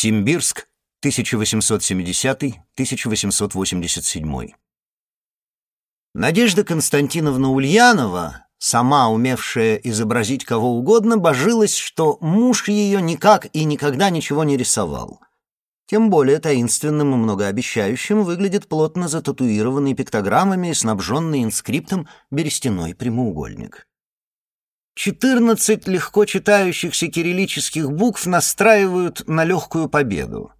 Симбирск, 1870-1887. Надежда Константиновна Ульянова, сама умевшая изобразить кого угодно, божилась, что муж ее никак и никогда ничего не рисовал. Тем более таинственным и многообещающим выглядит плотно зататуированный пиктограммами и снабженный инскриптом берестяной прямоугольник. Четырнадцать легко читающихся кириллических букв настраивают на легкую победу.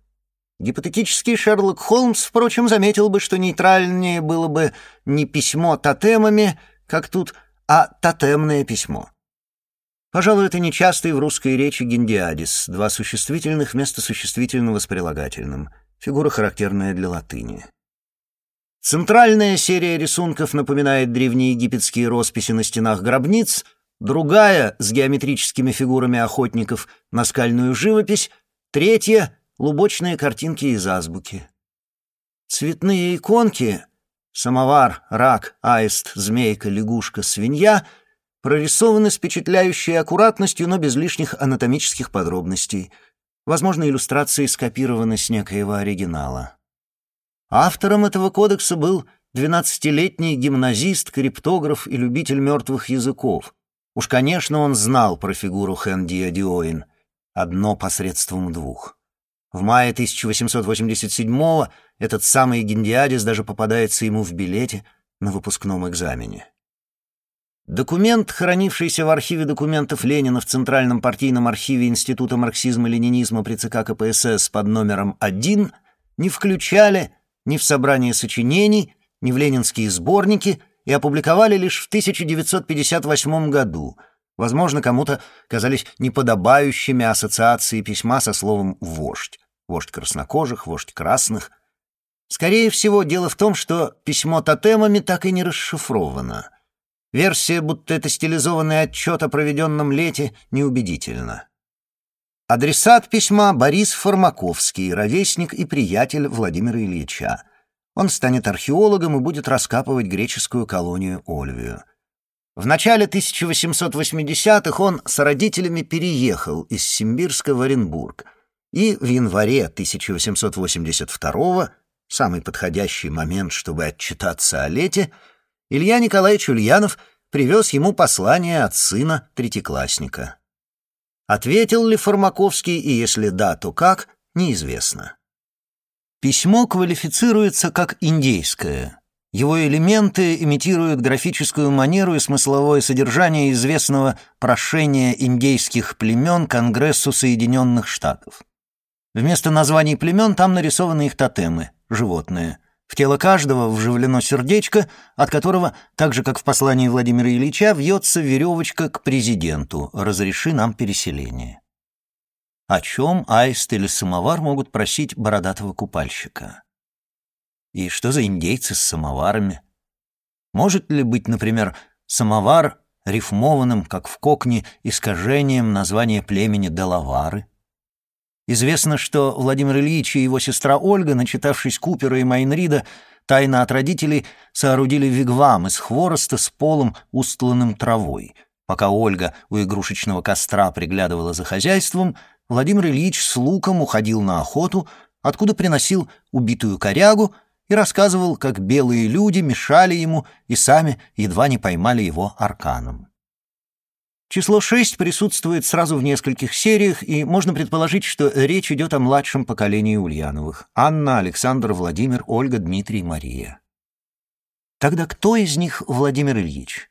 Гипотетический Шерлок Холмс, впрочем, заметил бы, что нейтральнее было бы не письмо тотемами, как тут, а тотемное письмо. Пожалуй, это нечастый в русской речи гендиадис, два существительных вместо существительного с прилагательным, фигура, характерная для латыни. Центральная серия рисунков напоминает древнеегипетские росписи на стенах гробниц — другая с геометрическими фигурами охотников на скальную живопись, третья — лубочные картинки из азбуки. Цветные иконки — самовар, рак, аист, змейка, лягушка, свинья — прорисованы с впечатляющей аккуратностью, но без лишних анатомических подробностей. Возможно, иллюстрации скопированы с некоего оригинала. Автором этого кодекса был 12-летний гимназист, криптограф и любитель мертвых языков — Уж, конечно, он знал про фигуру Хэнди Диоин. Одно посредством двух. В мае 1887-го этот самый Гиндиадис даже попадается ему в билете на выпускном экзамене. Документ, хранившийся в архиве документов Ленина в Центральном партийном архиве Института марксизма-ленинизма при ЦК КПСС под номером 1, не включали ни в собрание сочинений, ни в ленинские сборники, и опубликовали лишь в 1958 году. Возможно, кому-то казались неподобающими ассоциации письма со словом «вождь». Вождь краснокожих, вождь красных. Скорее всего, дело в том, что письмо тотемами так и не расшифровано. Версия, будто это стилизованный отчет о проведенном лете, неубедительна. Адресат письма — Борис Формаковский, ровесник и приятель Владимира Ильича он станет археологом и будет раскапывать греческую колонию Ольвию. В начале 1880-х он с родителями переехал из Симбирска в Оренбург, и в январе 1882 самый подходящий момент, чтобы отчитаться о лете, Илья Николаевич Ульянов привез ему послание от сына третьеклассника. Ответил ли Формаковский, и если да, то как, неизвестно. Письмо квалифицируется как индейское. Его элементы имитируют графическую манеру и смысловое содержание известного прошения индейских племен Конгрессу Соединенных Штатов. Вместо названий племен там нарисованы их тотемы, животные. В тело каждого вживлено сердечко, от которого, так же как в послании Владимира Ильича, вьется веревочка к президенту «Разреши нам переселение» о чем аист или самовар могут просить бородатого купальщика. И что за индейцы с самоварами? Может ли быть, например, самовар рифмованным, как в кокне, искажением названия племени Делавары? Известно, что Владимир Ильич и его сестра Ольга, начитавшись Купера и Майнрида, тайно от родителей соорудили вигвам из хвороста с полом, устланным травой. Пока Ольга у игрушечного костра приглядывала за хозяйством, Владимир Ильич с луком уходил на охоту, откуда приносил убитую корягу и рассказывал, как белые люди мешали ему и сами едва не поймали его арканом. Число шесть присутствует сразу в нескольких сериях, и можно предположить, что речь идет о младшем поколении Ульяновых — Анна, Александр, Владимир, Ольга, Дмитрий, Мария. Тогда кто из них Владимир Ильич?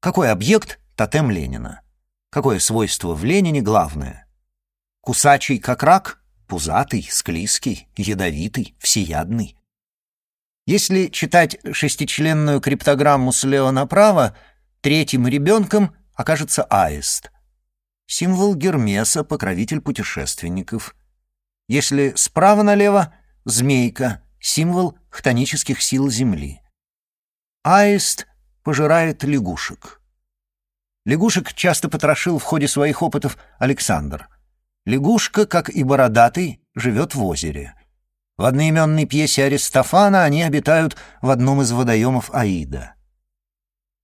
Какой объект — тотем Ленина? Какое свойство в Ленине главное — Кусачий, как рак, пузатый, склизкий, ядовитый, всеядный. Если читать шестичленную криптограмму слева направо, третьим ребенком окажется аист. Символ Гермеса, покровитель путешественников. Если справа налево — змейка, символ хтонических сил Земли. Аист пожирает лягушек. Лягушек часто потрошил в ходе своих опытов Александр — Лягушка, как и бородатый, живет в озере. В одноименной пьесе Аристофана они обитают в одном из водоемов Аида.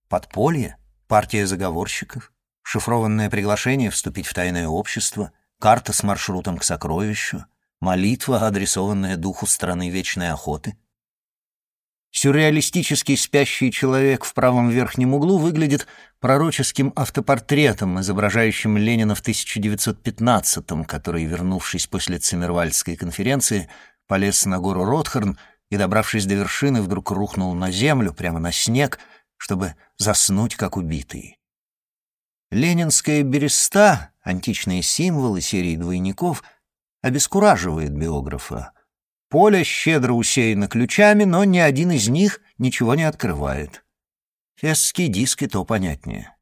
Подполье, партия заговорщиков, шифрованное приглашение вступить в тайное общество, карта с маршрутом к сокровищу, молитва, адресованная духу страны вечной охоты. Сюрреалистический спящий человек в правом верхнем углу выглядит пророческим автопортретом, изображающим Ленина в 1915-м, который, вернувшись после Циммервальдской конференции, полез на гору Ротхарн и, добравшись до вершины, вдруг рухнул на землю, прямо на снег, чтобы заснуть как убитый. Ленинская береста, античные символы серии двойников, обескураживает биографа. Поле щедро усеяно ключами, но ни один из них ничего не открывает. Фесский диск и то понятнее.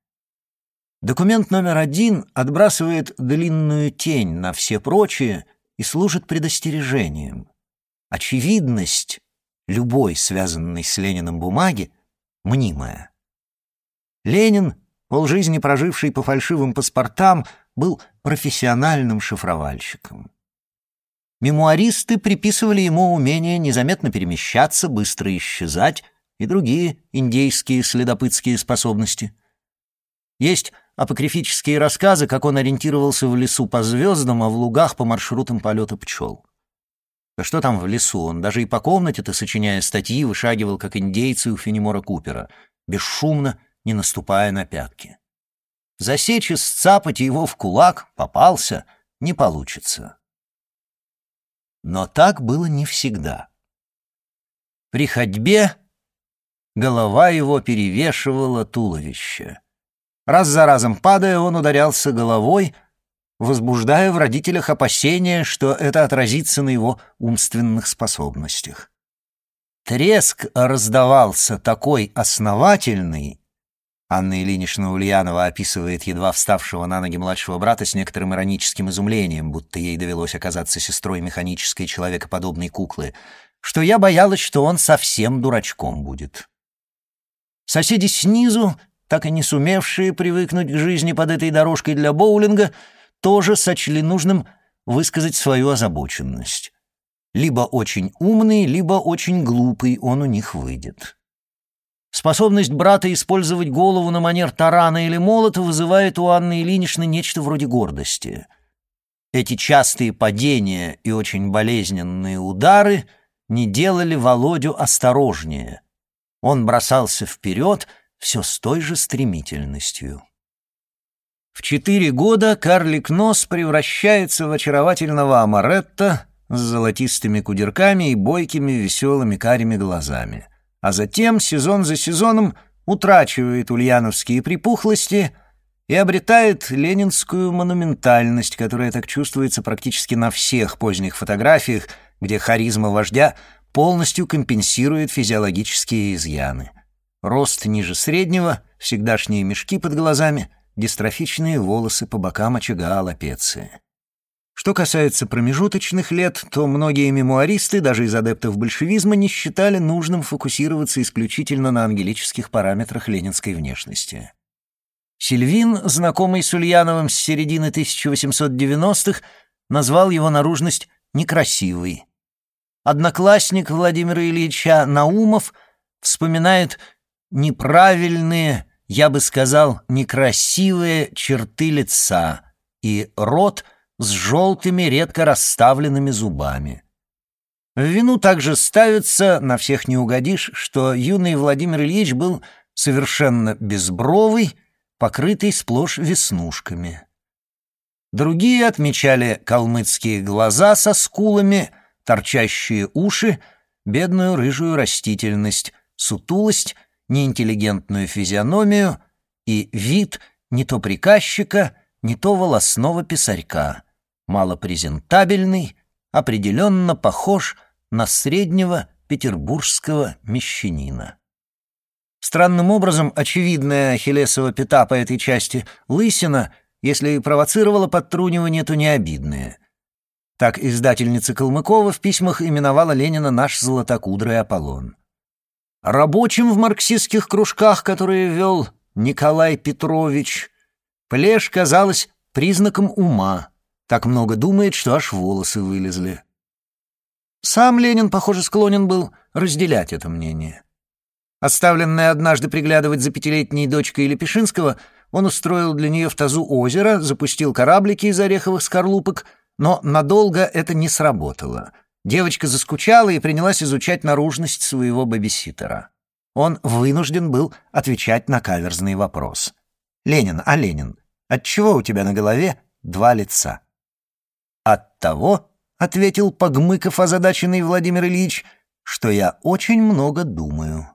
Документ номер один отбрасывает длинную тень на все прочие и служит предостережением. Очевидность любой связанной с Лениным бумаги мнимая. Ленин, полжизни проживший по фальшивым паспортам, был профессиональным шифровальщиком. Мемуаристы приписывали ему умение незаметно перемещаться, быстро исчезать и другие индейские следопытские способности. Есть апокрифические рассказы, как он ориентировался в лесу по звездам, а в лугах по маршрутам полета пчел. Да что там в лесу, он даже и по комнате-то, сочиняя статьи, вышагивал, как индейцы у Фенемора Купера, бесшумно, не наступая на пятки. Засечь и сцапать его в кулак, попался, не получится. Но так было не всегда. При ходьбе голова его перевешивала туловище. Раз за разом падая, он ударялся головой, возбуждая в родителях опасения, что это отразится на его умственных способностях. Треск раздавался такой основательный, Анна Ильинична Ульянова описывает едва вставшего на ноги младшего брата с некоторым ироническим изумлением, будто ей довелось оказаться сестрой механической человекоподобной куклы, что я боялась, что он совсем дурачком будет. Соседи снизу, так и не сумевшие привыкнуть к жизни под этой дорожкой для боулинга, тоже сочли нужным высказать свою озабоченность. Либо очень умный, либо очень глупый он у них выйдет. Способность брата использовать голову на манер тарана или молота вызывает у Анны Ильиничны нечто вроде гордости. Эти частые падения и очень болезненные удары не делали Володю осторожнее. Он бросался вперед все с той же стремительностью. В четыре года карлик Нос превращается в очаровательного амаретта с золотистыми кудерками и бойкими веселыми карими глазами — а затем сезон за сезоном утрачивает ульяновские припухлости и обретает ленинскую монументальность, которая так чувствуется практически на всех поздних фотографиях, где харизма вождя полностью компенсирует физиологические изъяны. Рост ниже среднего, всегдашние мешки под глазами, дистрофичные волосы по бокам очага аллопеции. Что касается промежуточных лет, то многие мемуаристы, даже из адептов большевизма, не считали нужным фокусироваться исключительно на ангелических параметрах ленинской внешности. Сильвин, знакомый с Ульяновым с середины 1890-х, назвал его наружность некрасивой. Одноклассник Владимира Ильича Наумов вспоминает неправильные, я бы сказал, некрасивые черты лица и рот — с желтыми, редко расставленными зубами. В вину также ставится, на всех не угодишь, что юный Владимир Ильич был совершенно безбровый, покрытый сплошь веснушками. Другие отмечали калмыцкие глаза со скулами, торчащие уши, бедную рыжую растительность, сутулость, неинтеллигентную физиономию и вид не то приказчика, не то волосного писарька малопрезентабельный, определенно похож на среднего петербургского мещанина. Странным образом, очевидная Ахиллесова пята по этой части лысина, если и провоцировала подтрунивание, то не обидное. Так издательница Калмыкова в письмах именовала Ленина «наш золотокудрый Аполлон». Рабочим в марксистских кружках, которые вел Николай Петрович, плешь казалась признаком ума, так много думает, что аж волосы вылезли. Сам Ленин, похоже, склонен был разделять это мнение. Оставленная однажды приглядывать за пятилетней дочкой Лепешинского, он устроил для нее в тазу озеро, запустил кораблики из ореховых скорлупок, но надолго это не сработало. Девочка заскучала и принялась изучать наружность своего бабиситера. Он вынужден был отвечать на каверзный вопрос. «Ленин, а Ленин, отчего у тебя на голове два лица?» «От того», — ответил Погмыков озадаченный Владимир Ильич, «что я очень много думаю».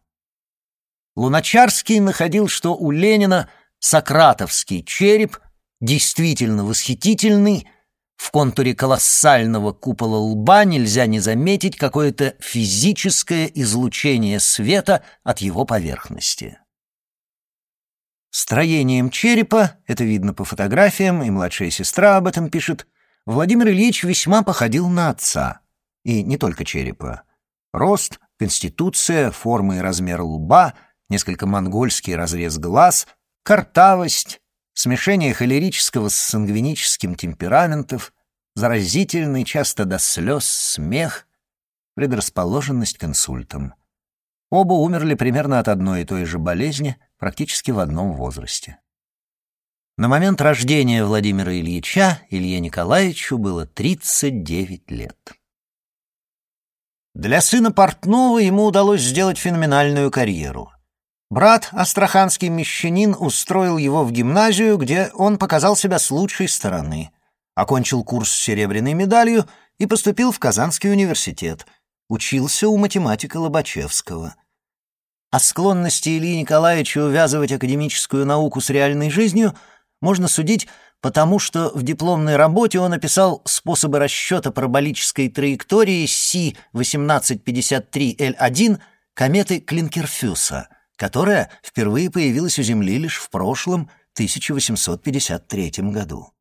Луначарский находил, что у Ленина сократовский череп действительно восхитительный, в контуре колоссального купола лба нельзя не заметить какое-то физическое излучение света от его поверхности. Строением черепа, это видно по фотографиям, и младшая сестра об этом пишет, Владимир Ильич весьма походил на отца. И не только черепа. Рост, конституция, форма и размер лба, несколько монгольский разрез глаз, картавость, смешение холерического с сангвиническим темпераментов, заразительный, часто до слез, смех, предрасположенность к инсультам. Оба умерли примерно от одной и той же болезни, практически в одном возрасте. На момент рождения Владимира Ильича Илье Николаевичу было 39 лет. Для сына портного ему удалось сделать феноменальную карьеру. Брат, астраханский мещанин, устроил его в гимназию, где он показал себя с лучшей стороны. Окончил курс с серебряной медалью и поступил в Казанский университет. Учился у математика Лобачевского. О склонности Ильи Николаевича увязывать академическую науку с реальной жизнью можно судить потому, что в дипломной работе он описал способы расчета параболической траектории Си-1853Л1 кометы Клинкерфюса — которая впервые появилась у Земли лишь в прошлом 1853 году.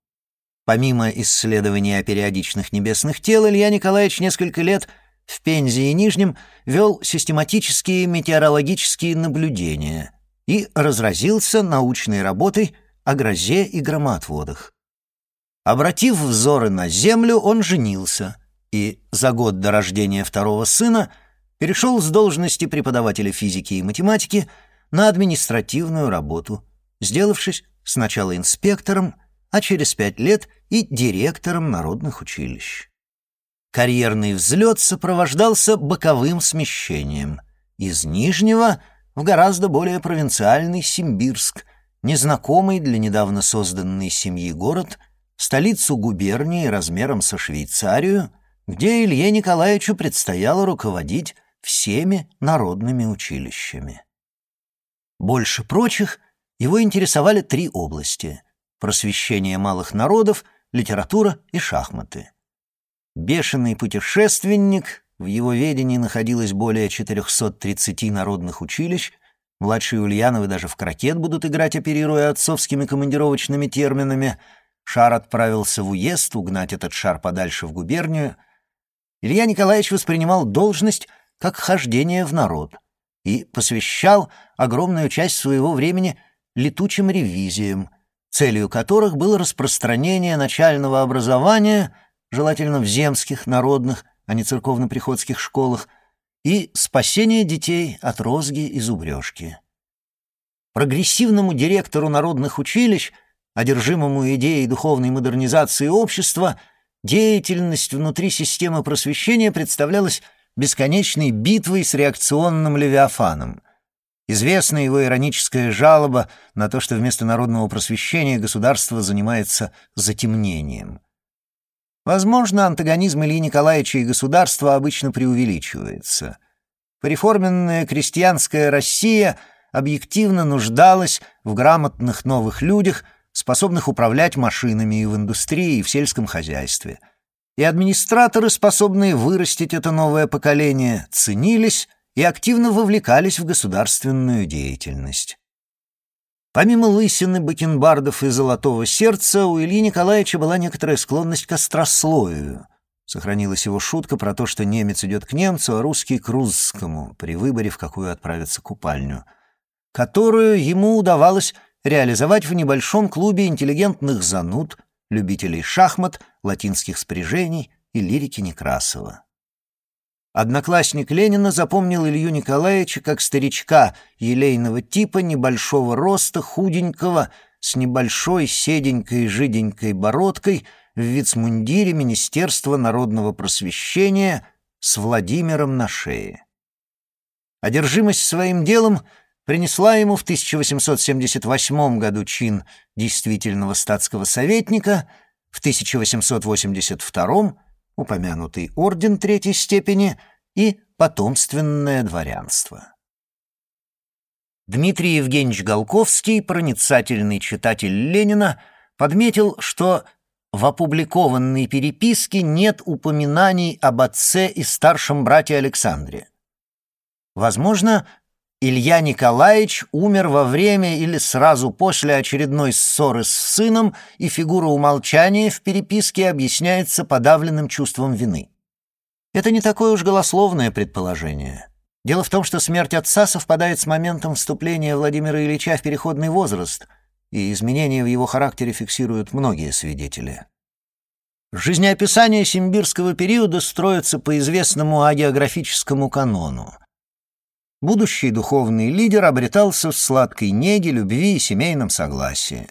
Помимо исследований о периодичных небесных тел, Илья Николаевич несколько лет в Пензе и Нижнем вел систематические метеорологические наблюдения и разразился научной работой о грозе и громоотводах. Обратив взоры на Землю, он женился и за год до рождения второго сына – перешел с должности преподавателя физики и математики на административную работу, сделавшись сначала инспектором, а через пять лет и директором народных училищ. Карьерный взлет сопровождался боковым смещением из Нижнего в гораздо более провинциальный Симбирск, незнакомый для недавно созданной семьи город, столицу губернии размером со Швейцарию, где Илье Николаевичу предстояло руководить всеми народными училищами. Больше прочих его интересовали три области — просвещение малых народов, литература и шахматы. Бешеный путешественник, в его ведении находилось более 430 народных училищ, младшие Ульяновы даже в крокет будут играть, оперируя отцовскими командировочными терминами, шар отправился в уезд, угнать этот шар подальше в губернию. Илья Николаевич воспринимал должность как хождение в народ, и посвящал огромную часть своего времени летучим ревизиям, целью которых было распространение начального образования, желательно в земских, народных, а не церковно-приходских школах, и спасение детей от розги и зубрежки. Прогрессивному директору народных училищ, одержимому идеей духовной модернизации общества, деятельность внутри системы просвещения представлялась бесконечной битвой с реакционным Левиафаном. Известна его ироническая жалоба на то, что вместо народного просвещения государство занимается затемнением. Возможно, антагонизм Ильи Николаевича и государства обычно преувеличивается. Пореформенная крестьянская Россия объективно нуждалась в грамотных новых людях, способных управлять машинами и в индустрии, и в сельском хозяйстве — и администраторы, способные вырастить это новое поколение, ценились и активно вовлекались в государственную деятельность. Помимо лысины, бакенбардов и золотого сердца, у Ильи Николаевича была некоторая склонность к острословию. Сохранилась его шутка про то, что немец идет к немцу, а русский — к русскому, при выборе, в какую отправиться купальню, которую ему удавалось реализовать в небольшом клубе интеллигентных зануд, любителей шахмат, латинских спряжений и лирики Некрасова. Одноклассник Ленина запомнил Илью Николаевича как старичка елейного типа, небольшого роста, худенького, с небольшой седенькой жиденькой бородкой, в вицмундире Министерства народного просвещения с Владимиром на шее. Одержимость своим делом принесла ему в 1878 году чин действительного статского советника, в 1882 упомянутый орден третьей степени и потомственное дворянство. Дмитрий Евгеньевич Голковский, проницательный читатель Ленина, подметил, что в опубликованной переписке нет упоминаний об отце и старшем брате Александре. Возможно, Илья Николаевич умер во время или сразу после очередной ссоры с сыном, и фигура умолчания в переписке объясняется подавленным чувством вины. Это не такое уж голословное предположение. Дело в том, что смерть отца совпадает с моментом вступления Владимира Ильича в переходный возраст, и изменения в его характере фиксируют многие свидетели. Жизнеописание симбирского периода строится по известному агеографическому канону. Будущий духовный лидер обретался в сладкой неге, любви и семейном согласии.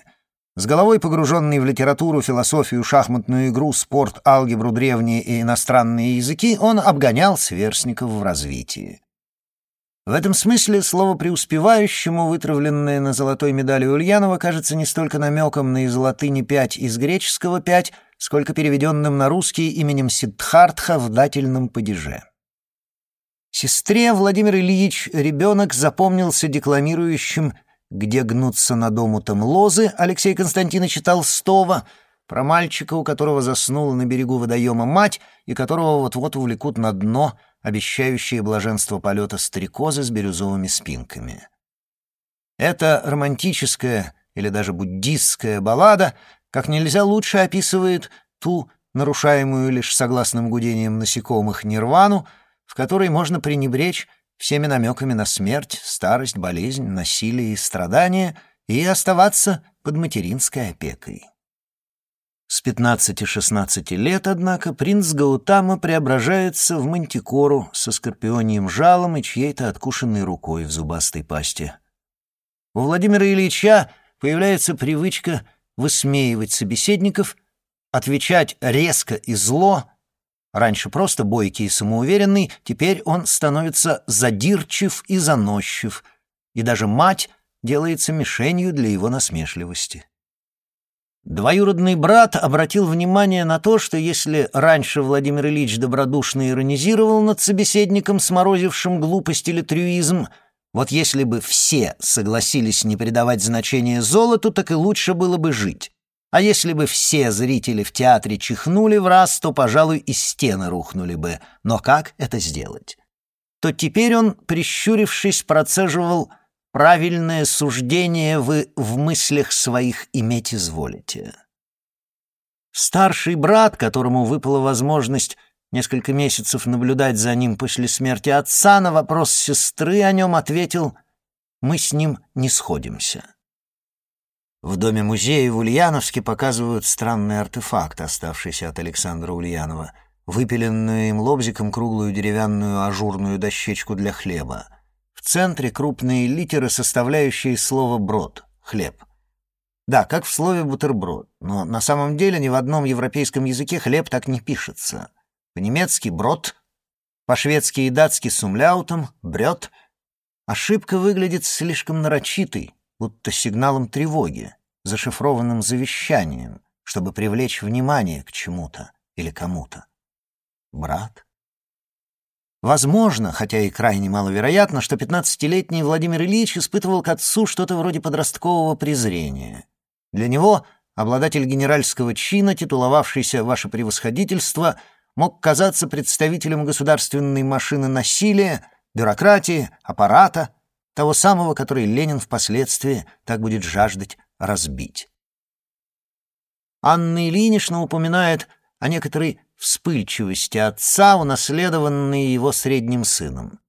С головой погруженный в литературу, философию, шахматную игру, спорт, алгебру, древние и иностранные языки, он обгонял сверстников в развитии. В этом смысле слово «преуспевающему», вытравленное на золотой медали Ульянова, кажется не столько намеком на из латыни «пять» из греческого «пять», сколько переведенным на русский именем Сиддхартха в дательном падеже. Сестре Владимир Ильич ребенок запомнился декламирующим «Где гнутся над омутом лозы» Алексей Константиновича Толстого, про мальчика, у которого заснула на берегу водоема мать и которого вот-вот увлекут на дно, обещающие блаженство полета стрекозы с бирюзовыми спинками. Эта романтическая или даже буддистская баллада как нельзя лучше описывает ту, нарушаемую лишь согласным гудением насекомых, нирвану, в которой можно пренебречь всеми намеками на смерть, старость, болезнь, насилие и страдания и оставаться под материнской опекой. С 15-16 лет, однако, принц Гаутама преображается в мантикору со скорпионием жалом и чьей-то откушенной рукой в зубастой пасти. У Владимира Ильича появляется привычка высмеивать собеседников, отвечать резко и зло — Раньше просто бойкий и самоуверенный, теперь он становится задирчив и заносчив, и даже мать делается мишенью для его насмешливости. Двоюродный брат обратил внимание на то, что если раньше Владимир Ильич добродушно иронизировал над собеседником, сморозившим глупость или трюизм, вот если бы все согласились не придавать значения золоту, так и лучше было бы жить. А если бы все зрители в театре чихнули в раз, то, пожалуй, и стены рухнули бы. Но как это сделать? То теперь он, прищурившись, процеживал правильное суждение вы в мыслях своих иметь изволите. Старший брат, которому выпала возможность несколько месяцев наблюдать за ним после смерти отца, на вопрос сестры о нем ответил «Мы с ним не сходимся». В доме-музее в Ульяновске показывают странный артефакт, оставшийся от Александра Ульянова, выпиленную им лобзиком круглую деревянную ажурную дощечку для хлеба. В центре крупные литеры, составляющие слово «брод» — «хлеб». Да, как в слове «бутерброд», но на самом деле ни в одном европейском языке хлеб так не пишется. По-немецки «брод», по-шведски и датски «сумляутом», «брёд». Ошибка выглядит слишком нарочитой, будто сигналом тревоги, зашифрованным завещанием, чтобы привлечь внимание к чему-то или кому-то. Брат? Возможно, хотя и крайне маловероятно, что пятнадцатилетний Владимир Ильич испытывал к отцу что-то вроде подросткового презрения. Для него обладатель генеральского чина, титуловавшийся «Ваше превосходительство», мог казаться представителем государственной машины насилия, бюрократии, аппарата, того самого, который Ленин впоследствии так будет жаждать разбить. Анна Ильинична упоминает о некоторой вспыльчивости отца, унаследованной его средним сыном.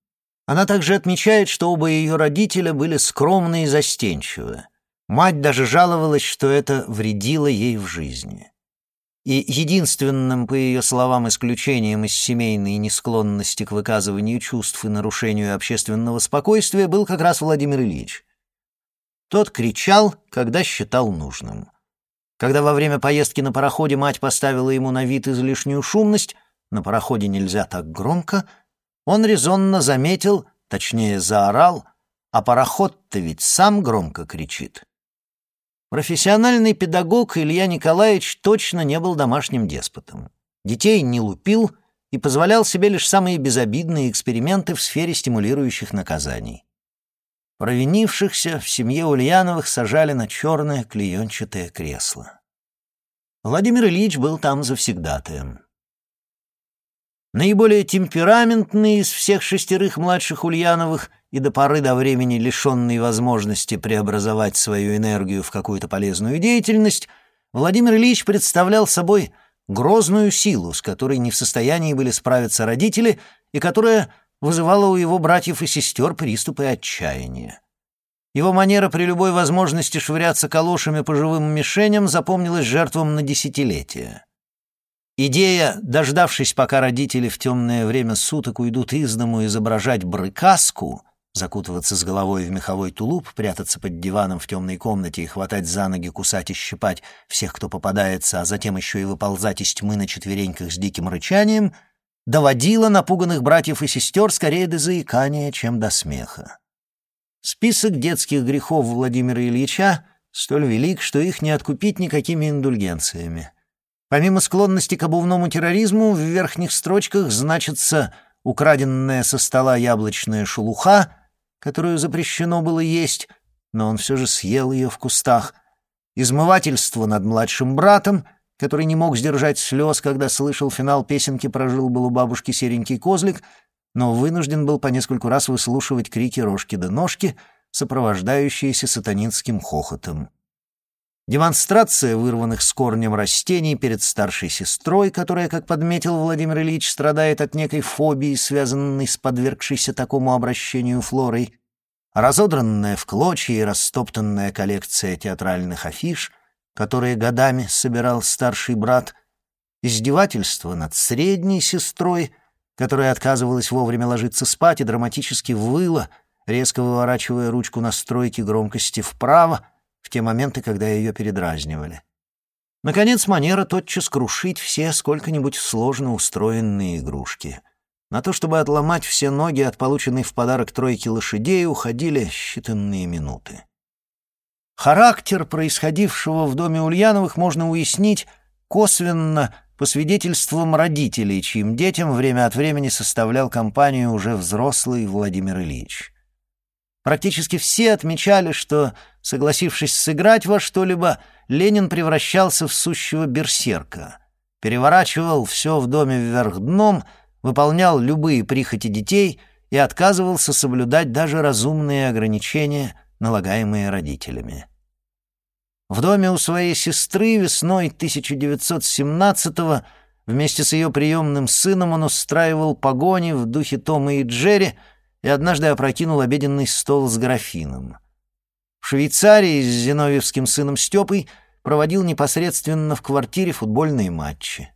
Она также отмечает, что оба ее родителя были скромны и застенчивы. Мать даже жаловалась, что это вредило ей в жизни и единственным, по ее словам, исключением из семейной несклонности к выказыванию чувств и нарушению общественного спокойствия был как раз Владимир Ильич. Тот кричал, когда считал нужным. Когда во время поездки на пароходе мать поставила ему на вид излишнюю шумность, на пароходе нельзя так громко, он резонно заметил, точнее заорал, а пароход-то ведь сам громко кричит. Профессиональный педагог Илья Николаевич точно не был домашним деспотом. Детей не лупил и позволял себе лишь самые безобидные эксперименты в сфере стимулирующих наказаний. Провинившихся в семье Ульяновых сажали на черное клеенчатое кресло. Владимир Ильич был там завсегдатаем. Наиболее темпераментный из всех шестерых младших Ульяновых и до поры до времени лишенный возможности преобразовать свою энергию в какую-то полезную деятельность, Владимир Ильич представлял собой грозную силу, с которой не в состоянии были справиться родители и которая вызывало у его братьев и сестер приступы отчаяния. Его манера при любой возможности швыряться калошами по живым мишеням запомнилась жертвам на десятилетия. Идея, дождавшись, пока родители в темное время суток уйдут из дому изображать брыкаску, закутываться с головой в меховой тулуп, прятаться под диваном в темной комнате и хватать за ноги, кусать и щипать всех, кто попадается, а затем еще и выползать из тьмы на четвереньках с диким рычанием — доводила напуганных братьев и сестер скорее до заикания, чем до смеха. Список детских грехов Владимира Ильича столь велик, что их не откупить никакими индульгенциями. Помимо склонности к обувному терроризму, в верхних строчках значится украденная со стола яблочная шелуха, которую запрещено было есть, но он все же съел ее в кустах, измывательство над младшим братом — который не мог сдержать слез, когда слышал финал песенки «Прожил был у бабушки серенький козлик», но вынужден был по нескольку раз выслушивать крики рожки да ножки, сопровождающиеся сатанинским хохотом. Демонстрация вырванных с корнем растений перед старшей сестрой, которая, как подметил Владимир Ильич, страдает от некой фобии, связанной с подвергшейся такому обращению флорой, разодранная в клочья и растоптанная коллекция театральных афиш, которые годами собирал старший брат, издевательство над средней сестрой, которая отказывалась вовремя ложиться спать и драматически выла, резко выворачивая ручку настройки громкости вправо в те моменты, когда ее передразнивали. Наконец, манера тотчас крушить все сколько-нибудь сложно устроенные игрушки. На то, чтобы отломать все ноги от полученной в подарок тройки лошадей, уходили считанные минуты. Характер происходившего в доме Ульяновых можно уяснить косвенно по свидетельствам родителей, чьим детям время от времени составлял компанию уже взрослый Владимир Ильич. Практически все отмечали, что, согласившись сыграть во что-либо, Ленин превращался в сущего берсерка, переворачивал все в доме вверх дном, выполнял любые прихоти детей и отказывался соблюдать даже разумные ограничения – налагаемые родителями. В доме у своей сестры весной 1917-го вместе с ее приемным сыном он устраивал погони в духе Тома и Джерри и однажды опрокинул обеденный стол с графином. В Швейцарии с зиновьевским сыном Степой проводил непосредственно в квартире футбольные матчи.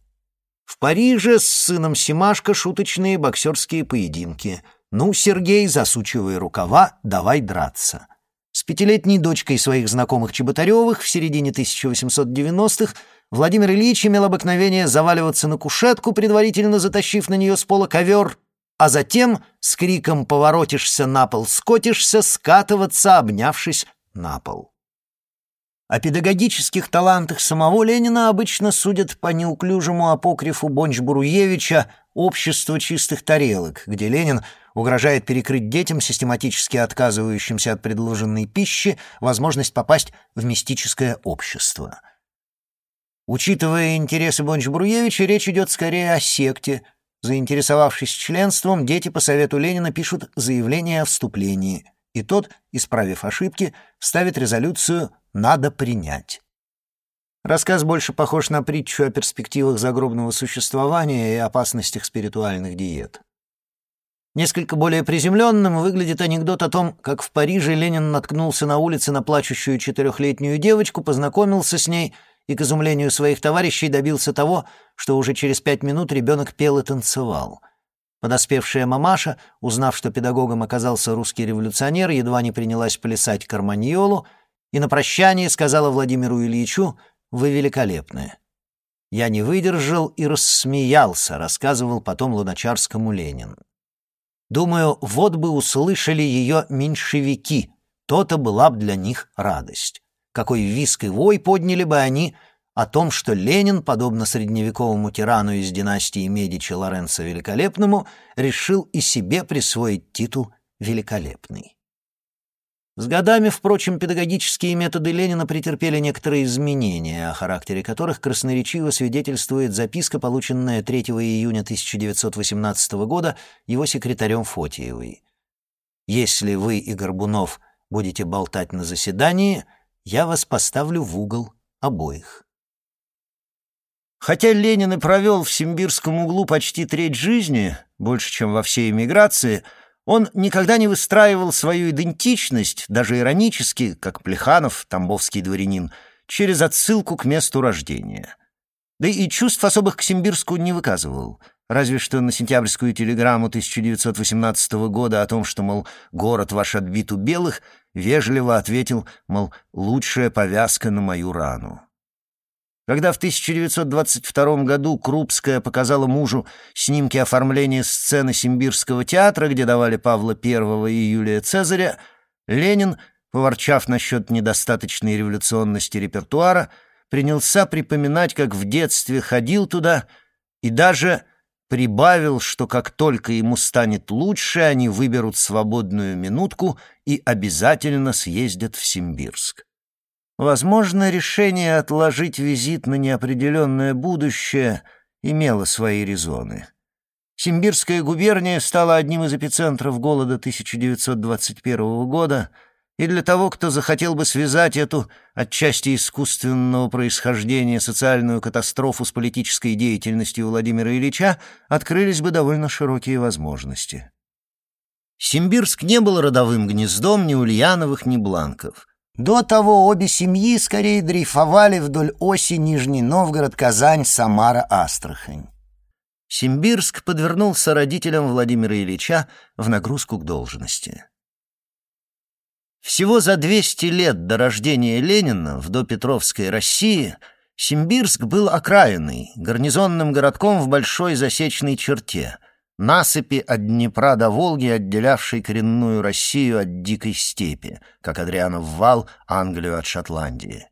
В Париже с сыном Симашко шуточные боксерские поединки. «Ну, Сергей, засучивай рукава, давай драться». С пятилетней дочкой своих знакомых Чеботаревых в середине 1890-х Владимир Ильич имел обыкновение заваливаться на кушетку, предварительно затащив на нее с пола ковер, а затем с криком «поворотишься на пол, скотишься», скатываться, обнявшись на пол. О педагогических талантах самого Ленина обычно судят по неуклюжему апокрифу Бонч-Бруевича «Общество чистых тарелок», где Ленин угрожает перекрыть детям, систематически отказывающимся от предложенной пищи, возможность попасть в мистическое общество. Учитывая интересы Бонч-Бруевича, речь идет скорее о секте. Заинтересовавшись членством, дети по совету Ленина пишут заявление о вступлении, и тот, исправив ошибки, ставит резолюцию «надо принять». Рассказ больше похож на притчу о перспективах загробного существования и опасностях спиритуальных диет. Несколько более приземленным выглядит анекдот о том, как в Париже Ленин наткнулся на улице на плачущую четырехлетнюю девочку, познакомился с ней и, к изумлению своих товарищей, добился того, что уже через пять минут ребенок пел и танцевал. Подоспевшая мамаша, узнав, что педагогом оказался русский революционер, едва не принялась плясать карманьолу и на прощание сказала Владимиру Ильичу, вы великолепны». Я не выдержал и рассмеялся, рассказывал потом Луначарскому Ленин. Думаю, вот бы услышали ее меньшевики, то-то была б для них радость. Какой виск и вой подняли бы они о том, что Ленин, подобно средневековому тирану из династии Медичи Лоренцо Великолепному, решил и себе присвоить титул «Великолепный». С годами, впрочем, педагогические методы Ленина претерпели некоторые изменения, о характере которых красноречиво свидетельствует записка, полученная 3 июня 1918 года его секретарем Фотиевой. «Если вы и Горбунов будете болтать на заседании, я вас поставлю в угол обоих». Хотя Ленин и провел в Симбирском углу почти треть жизни, больше, чем во всей эмиграции, он никогда не выстраивал свою идентичность, даже иронически, как Плеханов, тамбовский дворянин, через отсылку к месту рождения. Да и чувств особых к Симбирску не выказывал, разве что на сентябрьскую телеграмму 1918 года о том, что, мол, город ваш отбит у белых, вежливо ответил, мол, лучшая повязка на мою рану. Когда в 1922 году Крупская показала мужу снимки оформления сцены Симбирского театра, где давали Павла I и Юлия Цезаря, Ленин, поворчав насчет недостаточной революционности репертуара, принялся припоминать, как в детстве ходил туда и даже прибавил, что как только ему станет лучше, они выберут свободную минутку и обязательно съездят в Симбирск. Возможно, решение отложить визит на неопределенное будущее имело свои резоны. Симбирская губерния стала одним из эпицентров голода 1921 года, и для того, кто захотел бы связать эту отчасти искусственного происхождения социальную катастрофу с политической деятельностью Владимира Ильича, открылись бы довольно широкие возможности. Симбирск не был родовым гнездом ни Ульяновых, ни Бланков — до того обе семьи скорее дрейфовали вдоль оси Нижний Новгород, Казань, Самара, Астрахань. Симбирск подвернулся родителям Владимира Ильича в нагрузку к должности. Всего за 200 лет до рождения Ленина в допетровской России Симбирск был окраиной, гарнизонным городком в большой засечной черте — насыпи от Днепра до Волги, отделявшей коренную Россию от дикой степи, как Адрианов вал Англию от Шотландии.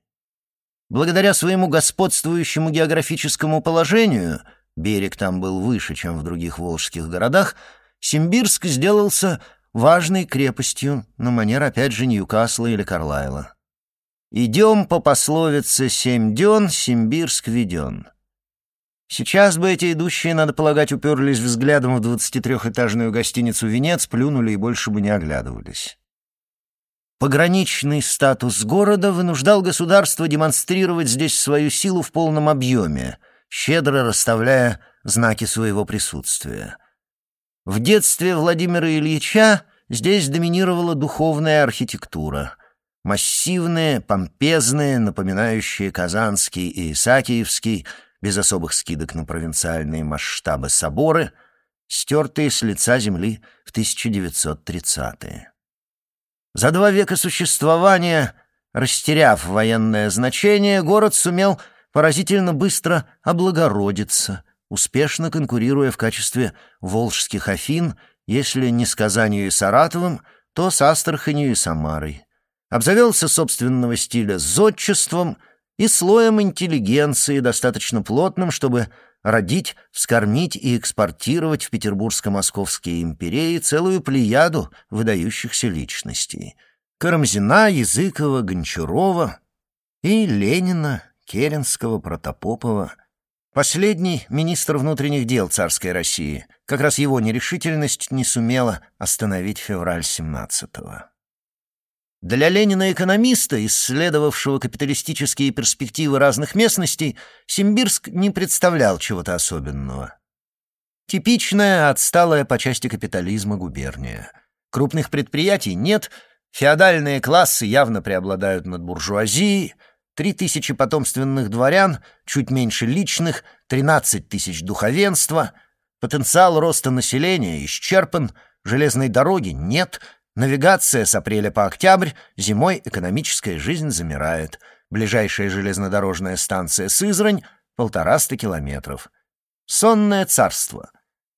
Благодаря своему господствующему географическому положению, берег там был выше, чем в других волжских городах, Симбирск сделался важной крепостью на манер, опять же, Ньюкасла или Карлайла. «Идем по пословице «семь дён, Симбирск веден». Сейчас бы эти идущие, надо полагать, уперлись взглядом в 23-этажную гостиницу «Венец», плюнули и больше бы не оглядывались. Пограничный статус города вынуждал государство демонстрировать здесь свою силу в полном объеме, щедро расставляя знаки своего присутствия. В детстве Владимира Ильича здесь доминировала духовная архитектура. Массивные, помпезные, напоминающие Казанский и Исаакиевский – без особых скидок на провинциальные масштабы соборы, стертые с лица земли в 1930-е. За два века существования, растеряв военное значение, город сумел поразительно быстро облагородиться, успешно конкурируя в качестве волжских Афин, если не с Казанью и Саратовым, то с Астраханью и Самарой. Обзавелся собственного стиля зодчеством — и слоем интеллигенции, достаточно плотным, чтобы родить, вскормить и экспортировать в петербургско-московские империи целую плеяду выдающихся личностей. Карамзина, Языкова, Гончарова и Ленина, Керенского, Протопопова. Последний — министр внутренних дел царской России. Как раз его нерешительность не сумела остановить февраль 17-го. Для Ленина-экономиста, исследовавшего капиталистические перспективы разных местностей, Симбирск не представлял чего-то особенного. Типичная, отсталая по части капитализма губерния. Крупных предприятий нет, феодальные классы явно преобладают над буржуазией, три тысячи потомственных дворян, чуть меньше личных, тринадцать тысяч духовенства, потенциал роста населения исчерпан, железной дороги нет — Навигация с апреля по октябрь, зимой экономическая жизнь замирает. Ближайшая железнодорожная станция Сызрань — полтораста километров. Сонное царство.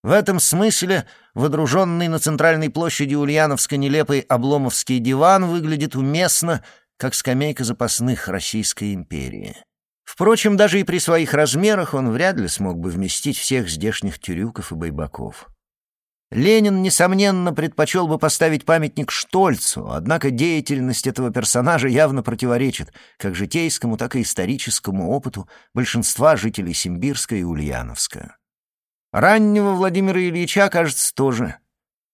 В этом смысле водруженный на центральной площади Ульяновска нелепый обломовский диван выглядит уместно, как скамейка запасных Российской империи. Впрочем, даже и при своих размерах он вряд ли смог бы вместить всех здешних тюрюков и байбаков. Ленин, несомненно, предпочел бы поставить памятник Штольцу, однако деятельность этого персонажа явно противоречит как житейскому, так и историческому опыту большинства жителей Симбирска и Ульяновска. Раннего Владимира Ильича, кажется, тоже.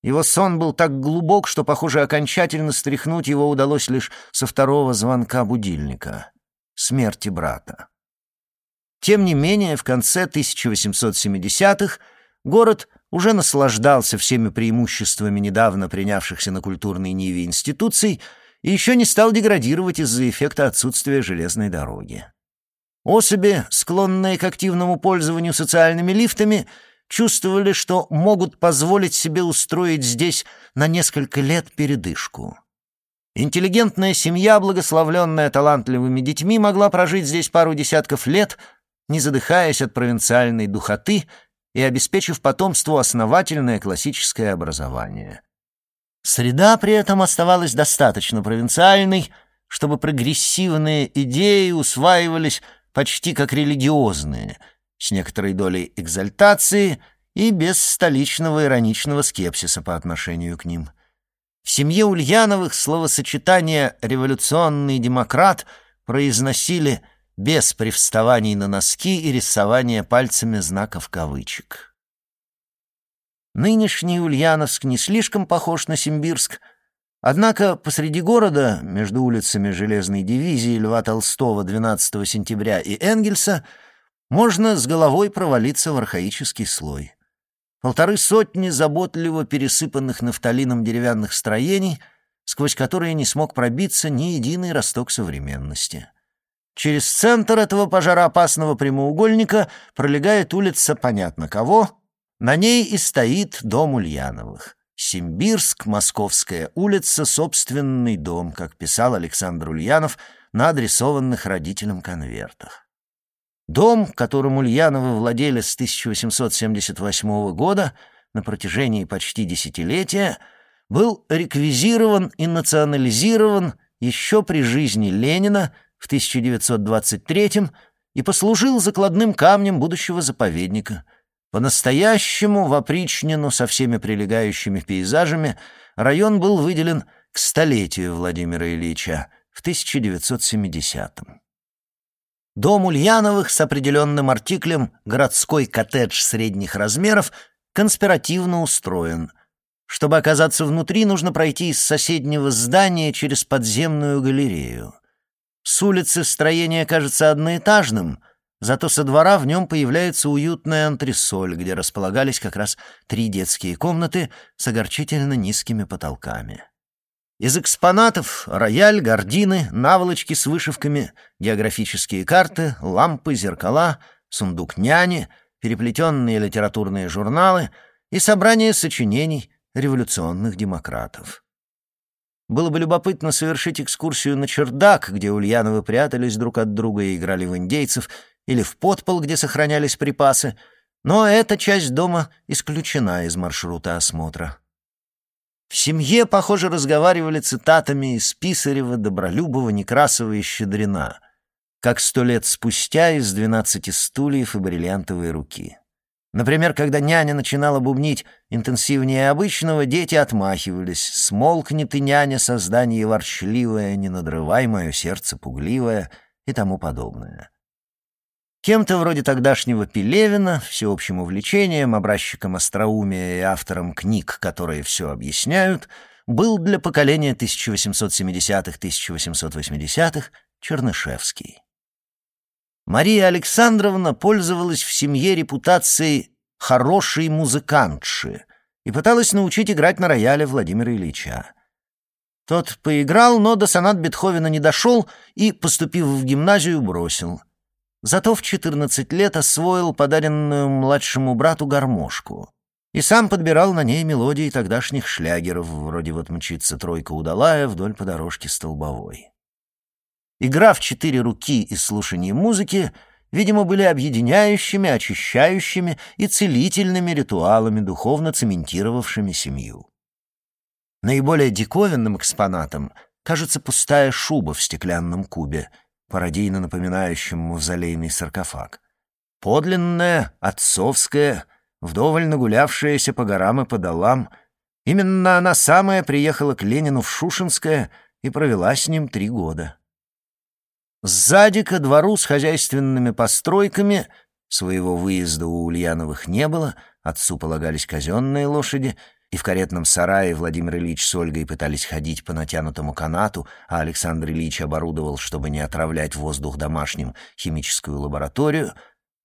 Его сон был так глубок, что, похоже, окончательно стряхнуть его удалось лишь со второго звонка будильника — смерти брата. Тем не менее, в конце 1870-х город уже наслаждался всеми преимуществами недавно принявшихся на культурной ниве институций и еще не стал деградировать из-за эффекта отсутствия железной дороги. Особи, склонные к активному пользованию социальными лифтами, чувствовали, что могут позволить себе устроить здесь на несколько лет передышку. Интеллигентная семья, благословленная талантливыми детьми, могла прожить здесь пару десятков лет, не задыхаясь от провинциальной духоты и обеспечив потомству основательное классическое образование. Среда при этом оставалась достаточно провинциальной, чтобы прогрессивные идеи усваивались почти как религиозные, с некоторой долей экзальтации и без столичного ироничного скепсиса по отношению к ним. В семье Ульяновых словосочетание «революционный демократ» произносили – без привставаний на носки и рисования пальцами знаков кавычек. Нынешний Ульяновск не слишком похож на Симбирск, однако посреди города, между улицами Железной дивизии Льва Толстого 12 сентября и Энгельса, можно с головой провалиться в архаический слой. Полторы сотни заботливо пересыпанных нафталином деревянных строений, сквозь которые не смог пробиться ни единый росток современности. Через центр этого пожароопасного прямоугольника пролегает улица понятно кого. На ней и стоит дом Ульяновых. Симбирск, Московская улица, собственный дом, как писал Александр Ульянов на адресованных родителям конвертах. Дом, которым Ульяновы владели с 1878 года на протяжении почти десятилетия, был реквизирован и национализирован еще при жизни Ленина в 1923 и послужил закладным камнем будущего заповедника. По-настоящему в опричнину со всеми прилегающими пейзажами район был выделен к столетию Владимира Ильича в 1970-м. Дом Ульяновых с определенным артиклем «Городской коттедж средних размеров» конспиративно устроен. Чтобы оказаться внутри, нужно пройти из соседнего здания через подземную галерею. С улицы строение кажется одноэтажным, зато со двора в нем появляется уютная антресоль, где располагались как раз три детские комнаты с огорчительно низкими потолками. Из экспонатов — рояль, гардины, наволочки с вышивками, географические карты, лампы, зеркала, сундук няни, переплетенные литературные журналы и собрание сочинений революционных демократов. Было бы любопытно совершить экскурсию на чердак, где Ульяновы прятались друг от друга и играли в индейцев, или в подпол, где сохранялись припасы, но эта часть дома исключена из маршрута осмотра. В семье, похоже, разговаривали цитатами из Писарева, Добролюбова, Некрасова и Щедрина, как сто лет спустя из «Двенадцати стульев» и «Бриллиантовой руки». Например, когда няня начинала бубнить интенсивнее обычного, дети отмахивались. «Смолкни ты, няня, создание ворчливое, не надрывай мое сердце пугливое» и тому подобное. Кем-то вроде тогдашнего Пелевина, всеобщим увлечением, образчиком остроумия и автором книг, которые все объясняют, был для поколения 1870-1880-х Чернышевский. Мария Александровна пользовалась в семье репутацией хорошей музыкантши и пыталась научить играть на рояле Владимира Ильича. Тот поиграл, но до сонат Бетховена не дошел и, поступив в гимназию, бросил. Зато в 14 лет освоил подаренную младшему брату гармошку и сам подбирал на ней мелодии тогдашних шлягеров, вроде вот мчится тройка удалая вдоль по дорожке столбовой. Игра в четыре руки и слушание музыки, видимо, были объединяющими, очищающими и целительными ритуалами, духовно цементировавшими семью. Наиболее диковинным экспонатом кажется пустая шуба в стеклянном кубе, пародийно напоминающем мавзолейный саркофаг. Подлинная, отцовская, вдоволь нагулявшаяся по горам и по долам, именно она самая приехала к Ленину в Шушинское и провела с ним три года. Сзади ко двору с хозяйственными постройками своего выезда у Ульяновых не было, отцу полагались казенные лошади, и в каретном сарае Владимир Ильич с Ольгой пытались ходить по натянутому канату, а Александр Ильич оборудовал, чтобы не отравлять воздух домашним, химическую лабораторию.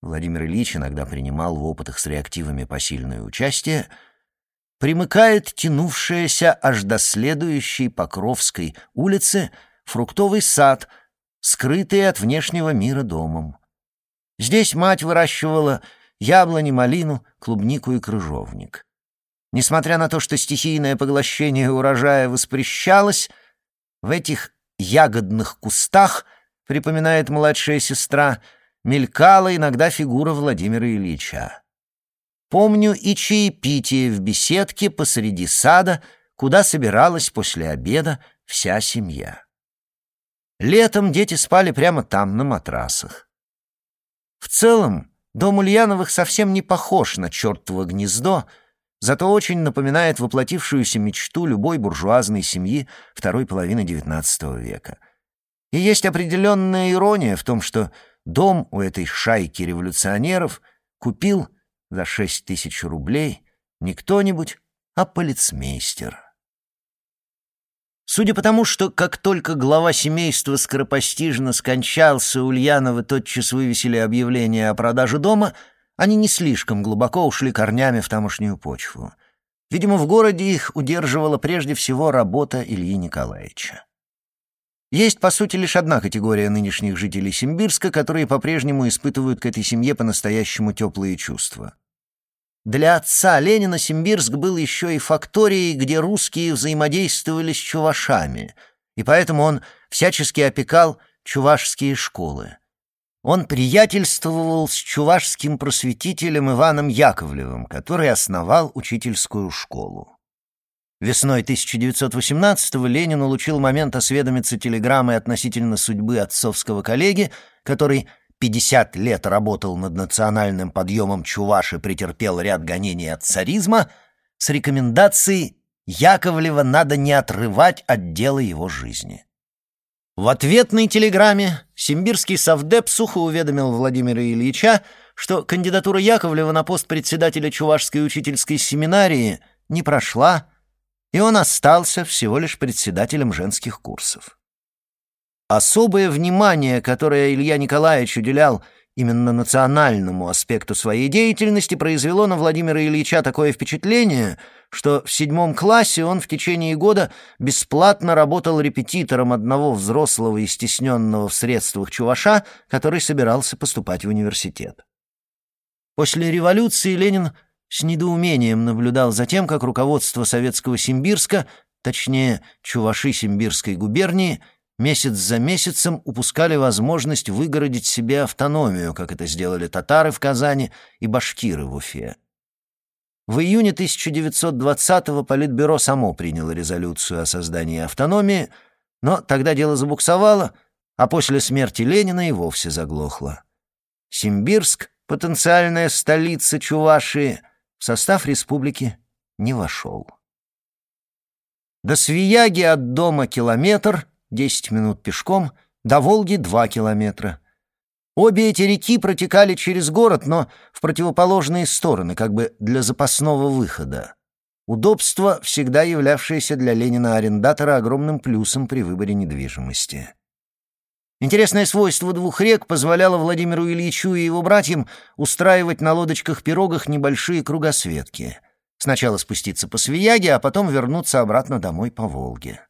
Владимир Ильич иногда принимал в опытах с реактивами посильное участие — примыкает тянувшаяся аж до следующей Покровской улицы фруктовый сад, скрытый от внешнего мира домом. Здесь мать выращивала яблони, малину, клубнику и крыжовник. Несмотря на то, что стихийное поглощение урожая воспрещалось, в этих ягодных кустах, припоминает младшая сестра, мелькала иногда фигура Владимира Ильича. Помню и чаепитие в беседке посреди сада, куда собиралась после обеда вся семья. Летом дети спали прямо там, на матрасах. В целом, дом Ульяновых совсем не похож на чертово гнездо, зато очень напоминает воплотившуюся мечту любой буржуазной семьи второй половины XIX века. И есть определенная ирония в том, что дом у этой шайки революционеров купил за шесть тысяч рублей не кто-нибудь, а полицмейстер. Судя по тому, что как только глава семейства скоропостижно скончался, Ульяновы тотчас вывесили объявление о продаже дома, они не слишком глубоко ушли корнями в тамошнюю почву. Видимо, в городе их удерживала прежде всего работа Ильи Николаевича. Есть, по сути, лишь одна категория нынешних жителей Симбирска, которые по-прежнему испытывают к этой семье по-настоящему теплые чувства. Для отца Ленина Симбирск был еще и факторией, где русские взаимодействовали с чувашами, и поэтому он всячески опекал чувашские школы. Он приятельствовал с чувашским просветителем Иваном Яковлевым, который основал учительскую школу. Весной 1918-го Ленин улучил момент осведомиться телеграммой относительно судьбы отцовского коллеги, который 50 лет работал над национальным подъемом Чуваши, претерпел ряд гонений от царизма, с рекомендацией Яковлева надо не отрывать от дела его жизни. В ответной телеграмме симбирский совдеп сухо уведомил Владимира Ильича, что кандидатура Яковлева на пост председателя Чувашской учительской семинарии не прошла, и он остался всего лишь председателем женских курсов. Особое внимание, которое Илья Николаевич уделял именно национальному аспекту своей деятельности, произвело на Владимира Ильича такое впечатление, что в седьмом классе он в течение года бесплатно работал репетитором одного взрослого и стесненного в средствах чуваша, который собирался поступать в университет. После революции Ленин с недоумением наблюдал за тем, как руководство советского Симбирска, точнее, Чуваши Симбирской губернии, месяц за месяцем упускали возможность выгородить себе автономию, как это сделали татары в Казани и башкиры в Уфе. В июне 1920-го Политбюро само приняло резолюцию о создании автономии, но тогда дело забуксовало, а после смерти Ленина и вовсе заглохло. Симбирск, потенциальная столица Чувашии, в состав республики не вошел. До Свияги от дома километр — 10 минут пешком, до Волги 2 километра. Обе эти реки протекали через город, но в противоположные стороны, как бы для запасного выхода. Удобство, всегда являвшееся для Ленина-арендатора огромным плюсом при выборе недвижимости. Интересное свойство двух рек позволяло Владимиру Ильичу и его братьям устраивать на лодочках-пирогах небольшие кругосветки. Сначала спуститься по Свияге, а потом вернуться обратно домой по Волге.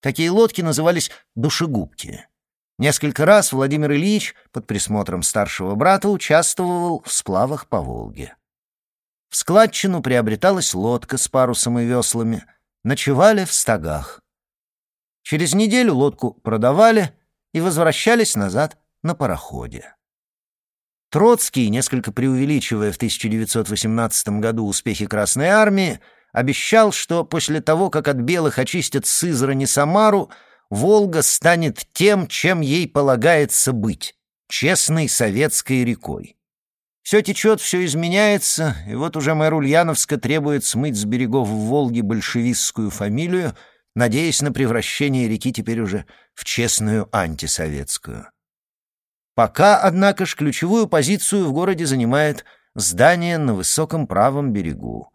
Такие лодки назывались «душегубки». Несколько раз Владимир Ильич под присмотром старшего брата участвовал в сплавах по Волге. В складчину приобреталась лодка с парусом и веслами, ночевали в стогах. Через неделю лодку продавали, и возвращались назад на пароходе. Троцкий, несколько преувеличивая в 1918 году успехи Красной Армии, обещал, что после того, как от белых очистят Сызрань и Самару, Волга станет тем, чем ей полагается быть — честной советской рекой. Все течет, все изменяется, и вот уже мэр Ульяновска требует смыть с берегов Волги большевистскую фамилию, надеясь на превращение реки теперь уже в честную антисоветскую. Пока, однако ж, ключевую позицию в городе занимает здание на высоком правом берегу.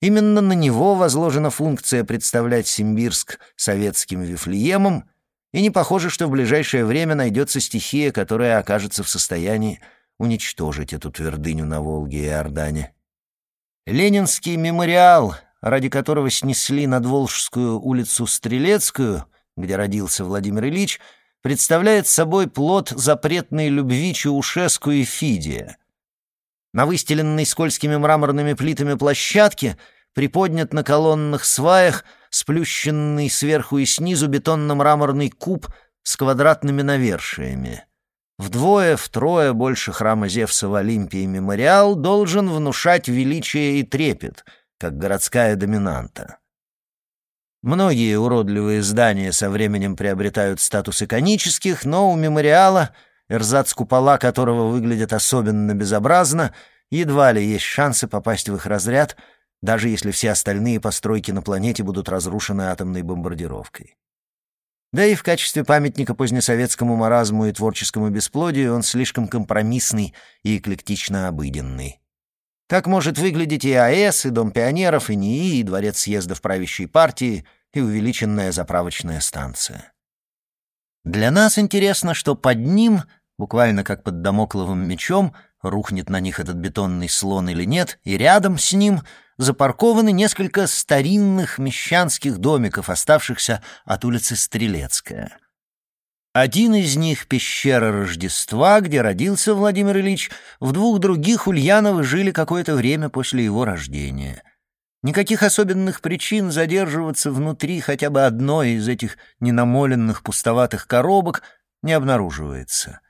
Именно на него возложена функция представлять Симбирск советским Вифлеемом, и не похоже, что в ближайшее время найдется стихия, которая окажется в состоянии уничтожить эту твердыню на Волге и Ордане. Ленинский мемориал, ради которого снесли над Волжскую улицу Стрелецкую, где родился Владимир Ильич, представляет собой плод запретной любви Чаушеску и Фидия. На выстеленной скользкими мраморными плитами площадке приподнят на колоннах сваях сплющенный сверху и снизу бетонно-мраморный куб с квадратными навершиями. Вдвое-втрое больше храма Зевса в Олимпии мемориал должен внушать величие и трепет, как городская доминанта. Многие уродливые здания со временем приобретают статус иконических, но у мемориала, эрзац-купола которого выглядят особенно безобразно, едва ли есть шансы попасть в их разряд, даже если все остальные постройки на планете будут разрушены атомной бомбардировкой. Да и в качестве памятника позднесоветскому маразму и творческому бесплодию он слишком компромиссный и эклектично обыденный. Так может выглядеть и АЭС, и Дом пионеров, и НИИ, и Дворец съездов правящей партии, и увеличенная заправочная станция. Для нас интересно, что под ним, буквально как под домокловым мечом, рухнет на них этот бетонный слон или нет, и рядом с ним запаркованы несколько старинных мещанских домиков, оставшихся от улицы Стрелецкая — один из них — пещера Рождества, где родился Владимир Ильич, в двух других Ульяновы жили какое-то время после его рождения. Никаких особенных причин задерживаться внутри хотя бы одной из этих ненамоленных пустоватых коробок не обнаруживается.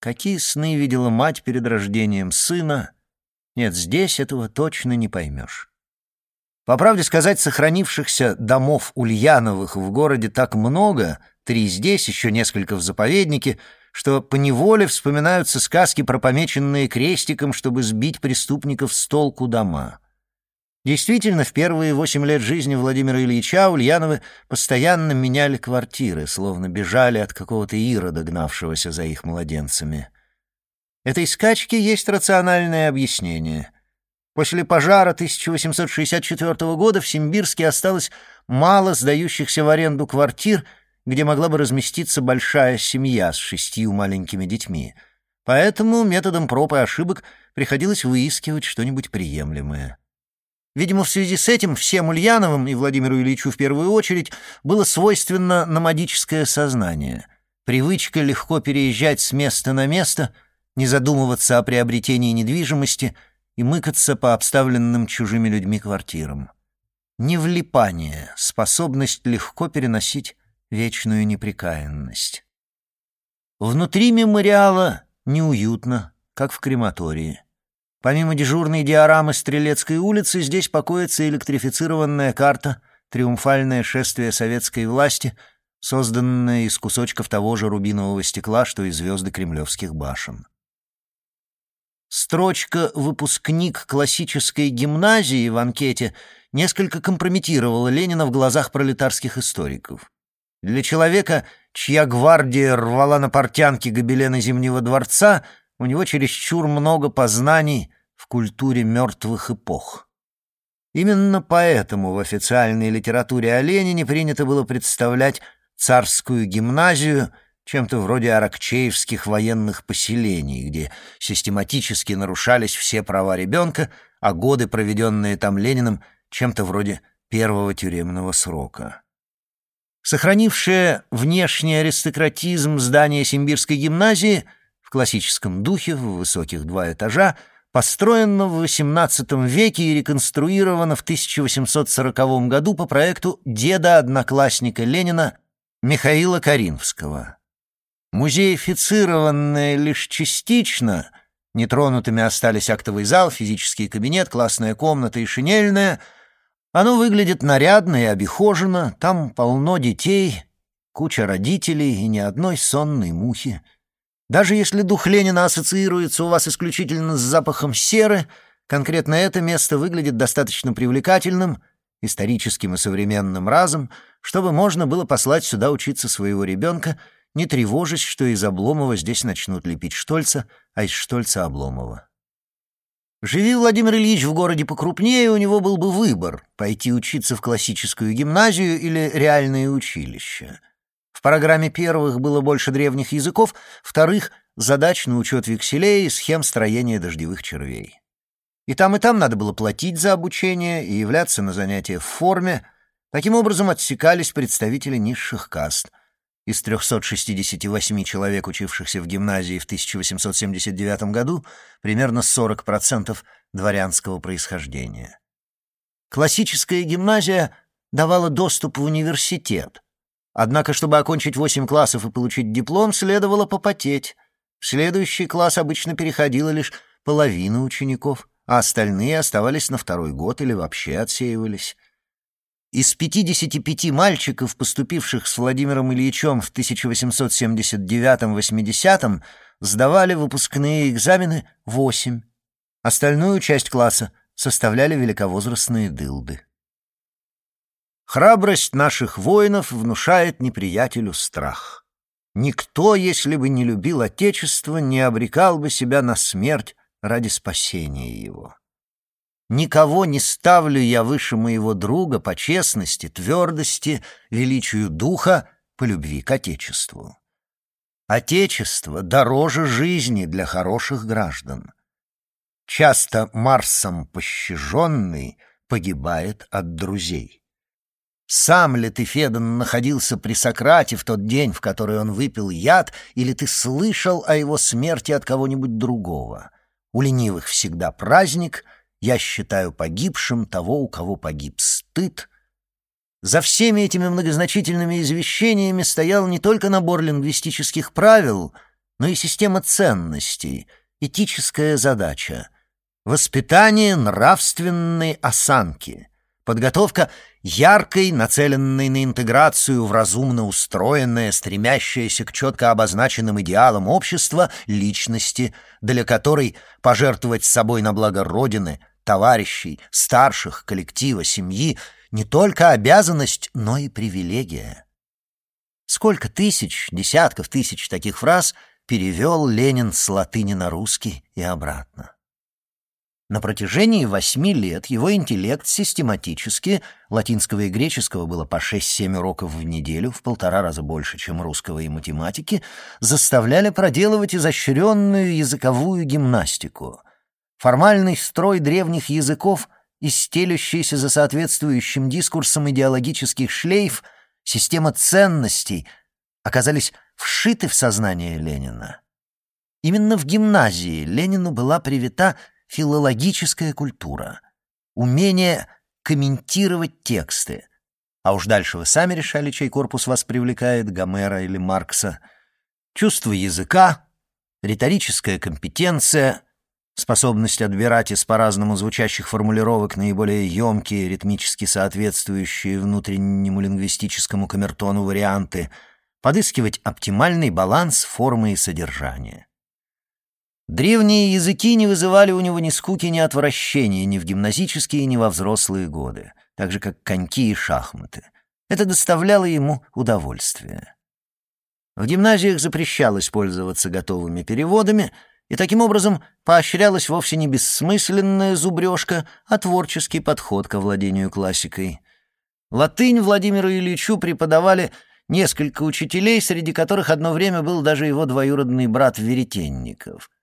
Какие сны видела мать перед рождением сына? Нет, здесь этого точно не поймешь. По правде сказать, сохранившихся домов Ульяновых в городе так много — три здесь, еще несколько в заповеднике, что поневоле вспоминаются сказки про помеченные крестиком, чтобы сбить преступников с толку дома. Действительно, в первые восемь лет жизни Владимира Ильича Ульяновы постоянно меняли квартиры, словно бежали от какого-то ирода, гнавшегося за их младенцами. Этой скачке есть рациональное объяснение. После пожара 1864 года в Симбирске осталось мало сдающихся в аренду квартир — где могла бы разместиться большая семья с шестью маленькими детьми. Поэтому методом проб и ошибок приходилось выискивать что-нибудь приемлемое. Видимо, в связи с этим всем Ульяновым и Владимиру Ильичу в первую очередь было свойственно номадическое сознание, привычка легко переезжать с места на место, не задумываться о приобретении недвижимости и мыкаться по обставленным чужими людьми квартирам. Невлипание, способность легко переносить вечную неприкаянность. Внутри мемориала неуютно, как в крематории. Помимо дежурной диорамы Стрелецкой улицы, здесь покоится электрифицированная карта «Триумфальное шествие советской власти», созданная из кусочков того же рубинового стекла, что и звезды кремлевских башен. Строчка «Выпускник классической гимназии» в анкете несколько компрометировала Ленина в глазах пролетарских историков. Для человека, чья гвардия рвала на портянке гобелены Зимнего дворца, у него чересчур много познаний в культуре мертвых эпох. Именно поэтому в официальной литературе о Ленине принято было представлять царскую гимназию чем-то вроде аракчеевских военных поселений, где систематически нарушались все права ребенка, а годы, проведенные там Лениным, чем-то вроде первого тюремного срока. Сохранившее внешний аристократизм здание Симбирской гимназии в классическом духе, в высоких два этажа, построено в XVIII веке и реконструировано в 1840 году по проекту деда-одноклассника Ленина Михаила Каринского. Музеифицированное лишь частично, нетронутыми остались актовый зал, физический кабинет, классная комната и шинельная, оно выглядит нарядно и обихожено, там полно детей, куча родителей и ни одной сонной мухи. Даже если дух Ленина ассоциируется у вас исключительно с запахом серы, конкретно это место выглядит достаточно привлекательным, историческим и современным разом, чтобы можно было послать сюда учиться своего ребенка, не тревожась, что из Обломова здесь начнут лепить Штольца, а из Штольца — Обломова. Живи Владимир Ильич в городе покрупнее, у него был бы выбор — пойти учиться в классическую гимназию или реальное училище — в программе первых было больше древних языков, вторых — задач на учет векселей и схем строения дождевых червей. И там, и там надо было платить за обучение и являться на занятия в форме. Таким образом отсекались представители низших каст. Из 368 человек, учившихся в гимназии в 1879 году, примерно 40% дворянского происхождения. Классическая гимназия давала доступ в университет — Однако, чтобы окончить восемь классов и получить диплом, следовало попотеть. В следующий класс обычно переходила лишь половина учеников, а остальные оставались на второй год или вообще отсеивались. Из 55 мальчиков, поступивших с Владимиром Ильичем в 1879-80, сдавали выпускные экзамены 8. Остальную часть класса составляли великовозрастные дылды. Храбрость наших воинов внушает неприятелю страх. Никто, если бы не любил Отечество, не обрекал бы себя на смерть ради спасения его. Никого не ставлю я выше моего друга по честности, твердости, величию духа, по любви к Отечеству. Отечество дороже жизни для хороших граждан. Часто Марсом пощаженный погибает от друзей. Сам ли ты, Федан, находился при Сократе в тот день, в который он выпил яд, или ты слышал о его смерти от кого-нибудь другого? У ленивых всегда праздник, я считаю погибшим того, у кого погиб стыд. За всеми этими многозначительными извещениями стоял не только набор лингвистических правил, но и система ценностей, этическая задача — воспитание нравственной осанки — Подготовка яркой, нацеленной на интеграцию в разумно устроенное, стремящееся к четко обозначенным идеалам общества, личности, для которой пожертвовать собой на благо Родины, товарищей, старших, коллектива, семьи не только обязанность, но и привилегия. Сколько тысяч, десятков тысяч таких фраз перевел Ленин с латыни на русский и обратно. На протяжении восьми лет его интеллект систематически, латинского и греческого было по 6-7 уроков в неделю, в полтора раза больше, чем русского и математики, заставляли проделывать изощренную языковую гимнастику. Формальный строй древних языков и за соответствующим дискурсом идеологических шлейф, система ценностей оказались вшиты в сознание Ленина. Именно в гимназии Ленину была привита филологическая культура, умение комментировать тексты. А уж дальше вы сами решали, чей корпус вас привлекает, Гомера или Маркса. Чувство языка, риторическая компетенция, способность отбирать из по-разному звучащих формулировок наиболее емкие, ритмически соответствующие внутреннему лингвистическому камертону варианты, подыскивать оптимальный баланс формы и содержания. Древние языки не вызывали у него ни скуки, ни отвращения ни в гимназические, ни во взрослые годы, так же, как коньки и шахматы. Это доставляло ему удовольствие. В гимназиях запрещалось пользоваться готовыми переводами, и таким образом поощрялась вовсе не бессмысленная зубрежка, а творческий подход к владению классикой. Латынь Владимиру Ильичу преподавали несколько учителей, среди которых одно время был даже его двоюродный брат Веретенников —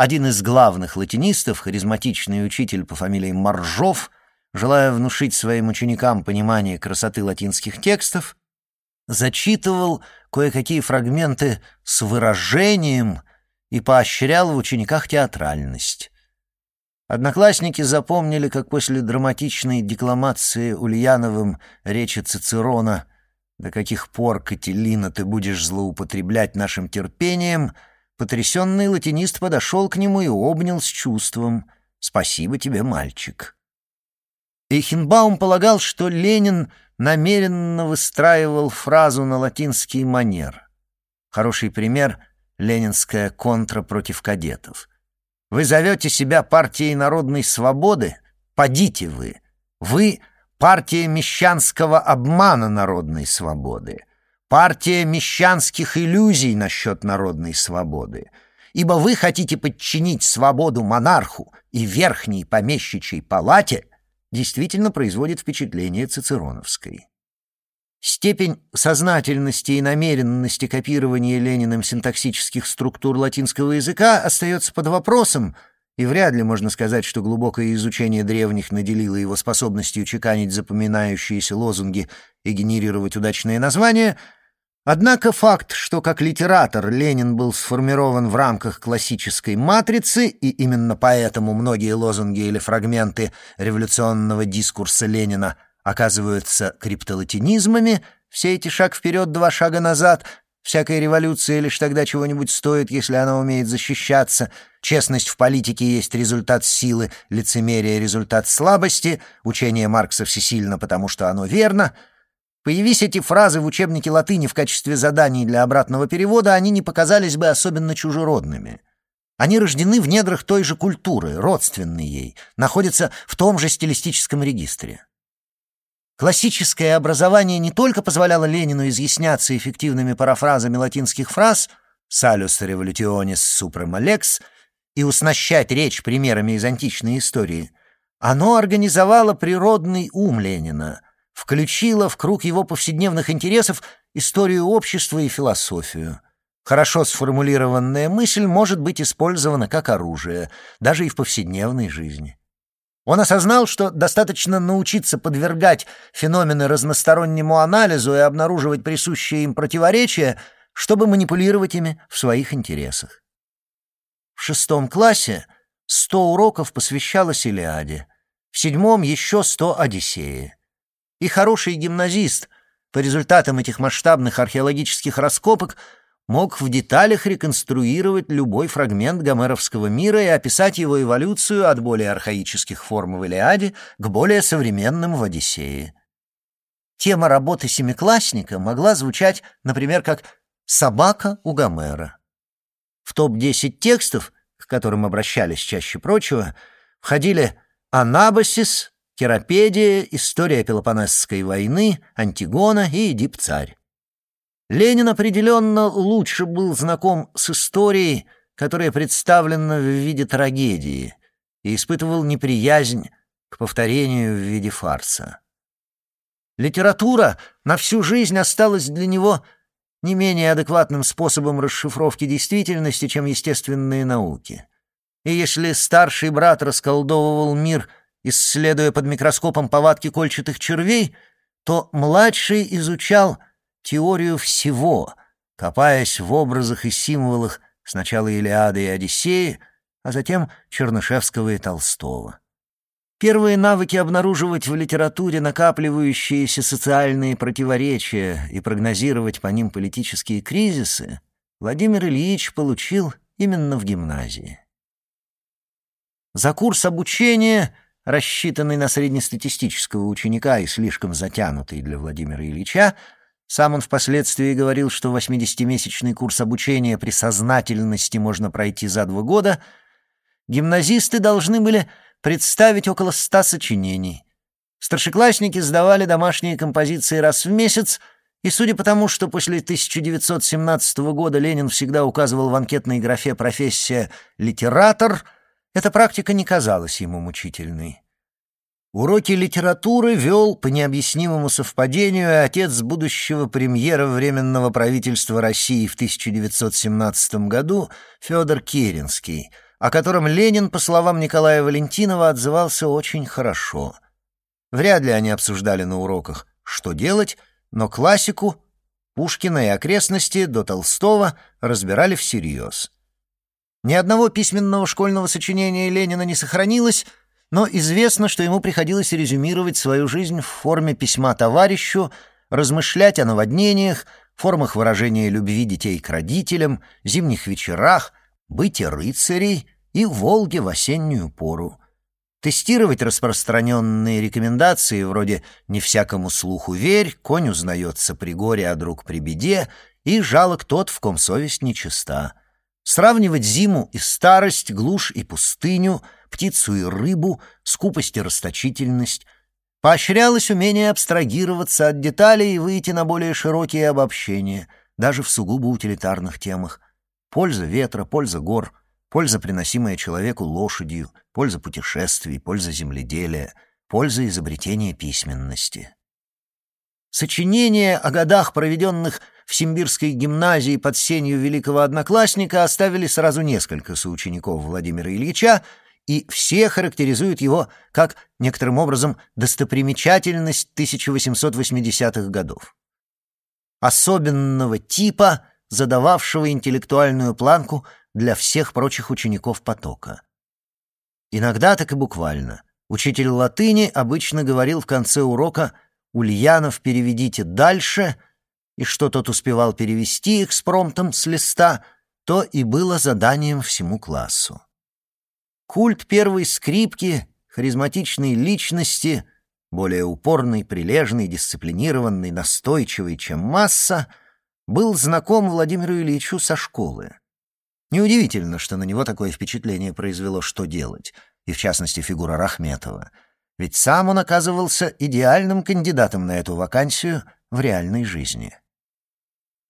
один из главных латинистов, харизматичный учитель по фамилии Маржов, желая внушить своим ученикам понимание красоты латинских текстов, зачитывал кое-какие фрагменты с выражением и поощрял в учениках театральность. Одноклассники запомнили, как после драматичной декламации Ульяновым речи Цицерона До каких пор, Кателина, ты будешь злоупотреблять нашим терпением, потрясенный латинист подошел к нему и обнял с чувством. «Спасибо тебе, мальчик». Эйхенбаум полагал, что Ленин намеренно выстраивал фразу на латинский манер. Хороший пример — ленинская контра против кадетов. «Вы зовете себя партией народной свободы? Подите вы! Вы партия мещанского обмана народной свободы, партия мещанских иллюзий насчет народной свободы, ибо вы хотите подчинить свободу монарху и верхней помещичьей палате, действительно производит впечатление цицероновской. Степень сознательности и намеренности копирования Лениным синтаксических структур латинского языка остается под вопросом — и вряд ли можно сказать, что глубокое изучение древних наделило его способностью чеканить запоминающиеся лозунги и генерировать удачные названия, однако факт, что как литератор Ленин был сформирован в рамках классической матрицы, и именно поэтому многие лозунги или фрагменты революционного дискурса Ленина оказываются криптолатинизмами, все эти шаг вперед, два шага назад — Всякая революция лишь тогда чего-нибудь стоит, если она умеет защищаться. Честность в политике есть результат силы, лицемерие — результат слабости, учение Маркса всесильно, потому что оно верно. Появись эти фразы в учебнике латыни в качестве заданий для обратного перевода, они не показались бы особенно чужеродными. Они рождены в недрах той же культуры, родственны ей, находятся в том же стилистическом регистре. Классическое образование не только позволяло Ленину изъясняться эффективными парафразами латинских фраз «salus revolutionis suprema lex» и уснащать речь примерами из античной истории, оно организовало природный ум Ленина, включило в круг его повседневных интересов историю общества и философию. Хорошо сформулированная мысль может быть использована как оружие, даже и в повседневной жизни. Он осознал, что достаточно научиться подвергать феномены разностороннему анализу и обнаруживать присущие им противоречия, чтобы манипулировать ими в своих интересах. В шестом классе сто уроков посвящалось Илиаде, в седьмом еще сто Одиссее. И хороший гимназист по результатам этих масштабных археологических раскопок – мог в деталях реконструировать любой фрагмент гомеровского мира и описать его эволюцию от более архаических форм в Илиаде к более современным в Одиссее. Тема работы семиклассника могла звучать, например, как «собака у Гомера». В топ-10 текстов, к которым обращались чаще прочего, входили «Анабасис», «Керапедия», «История Пелопонесской войны», «Антигона» и «Эдип-царь». Ленин определенно лучше был знаком с историей, которая представлена в виде трагедии, и испытывал неприязнь к повторению в виде фарса. Литература на всю жизнь осталась для него не менее адекватным способом расшифровки действительности, чем естественные науки. И если старший брат расколдовывал мир, исследуя под микроскопом повадки кольчатых червей, то младший изучал — теорию всего, копаясь в образах и символах сначала Илиады и Одиссеи, а затем Чернышевского и Толстого. Первые навыки обнаруживать в литературе накапливающиеся социальные противоречия и прогнозировать по ним политические кризисы Владимир Ильич получил именно в гимназии. За курс обучения, рассчитанный на среднестатистического ученика и слишком затянутый для Владимира Ильича, сам он впоследствии говорил, что 80-месячный курс обучения при сознательности можно пройти за два года. Гимназисты должны были представить около ста сочинений. Старшеклассники сдавали домашние композиции раз в месяц, и судя по тому, что после 1917 года Ленин всегда указывал в анкетной графе профессия «литератор», эта практика не казалась ему мучительной. Уроки литературы вел по необъяснимому совпадению отец будущего премьера Временного правительства России в 1917 году Федор Керенский, о котором Ленин, по словам Николая Валентинова, отзывался очень хорошо. Вряд ли они обсуждали на уроках, что делать, но классику, Пушкина и окрестности до Толстого разбирали всерьез. Ни одного письменного школьного сочинения Ленина не сохранилось — но известно, что ему приходилось резюмировать свою жизнь в форме письма товарищу, размышлять о наводнениях, формах выражения любви детей к родителям, зимних вечерах, быте рыцарей и Волге в осеннюю пору. Тестировать распространенные рекомендации вроде «не всякому слуху верь», «конь узнается при горе, а друг при беде» и «жалок тот, в ком совесть нечиста». Сравнивать зиму и старость, глушь и пустыню, птицу и рыбу, скупость и расточительность. Поощрялось умение абстрагироваться от деталей и выйти на более широкие обобщения, даже в сугубо утилитарных темах. Польза ветра, польза гор — польза, приносимая человеку лошадью, польза путешествий, польза земледелия, польза изобретения письменности. Сочинения о годах, проведенных в Симбирской гимназии под сенью великого одноклассника, оставили сразу несколько соучеников Владимира Ильича, и все характеризуют его как, некоторым образом, достопримечательность 1880-х годов. Особенного типа, задававшего интеллектуальную планку – для всех прочих учеников потока. Иногда так и буквально. Учитель латыни обычно говорил в конце урока «Ульянов, переведите дальше», и что тот успевал перевести экспромтом с листа, то и было заданием всему классу. Культ первой скрипки, харизматичной личности, более упорный, прилежный, дисциплинированный, настойчивый, чем масса, был знаком Владимиру Ильичу со школы. Неудивительно, что на него такое впечатление произвело «Что делать», и в частности фигура Рахметова. Ведь сам он оказывался идеальным кандидатом на эту вакансию в реальной жизни.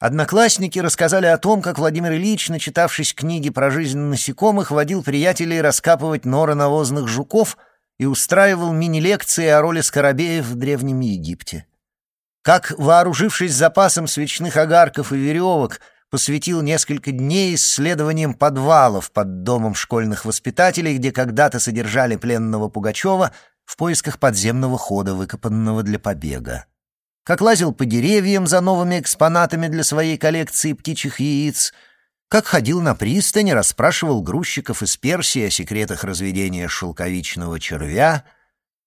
Одноклассники рассказали о том, как Владимир Ильич, начитавшись книги про жизнь насекомых, водил приятелей раскапывать норы навозных жуков и устраивал мини-лекции о роли скоробеев в Древнем Египте. Как, вооружившись запасом свечных огарков и веревок, посвятил несколько дней исследованиям подвалов под домом школьных воспитателей, где когда-то содержали пленного Пугачева в поисках подземного хода, выкопанного для побега. Как лазил по деревьям за новыми экспонатами для своей коллекции птичьих яиц, как ходил на пристани, расспрашивал грузчиков из Персии о секретах разведения шелковичного червя,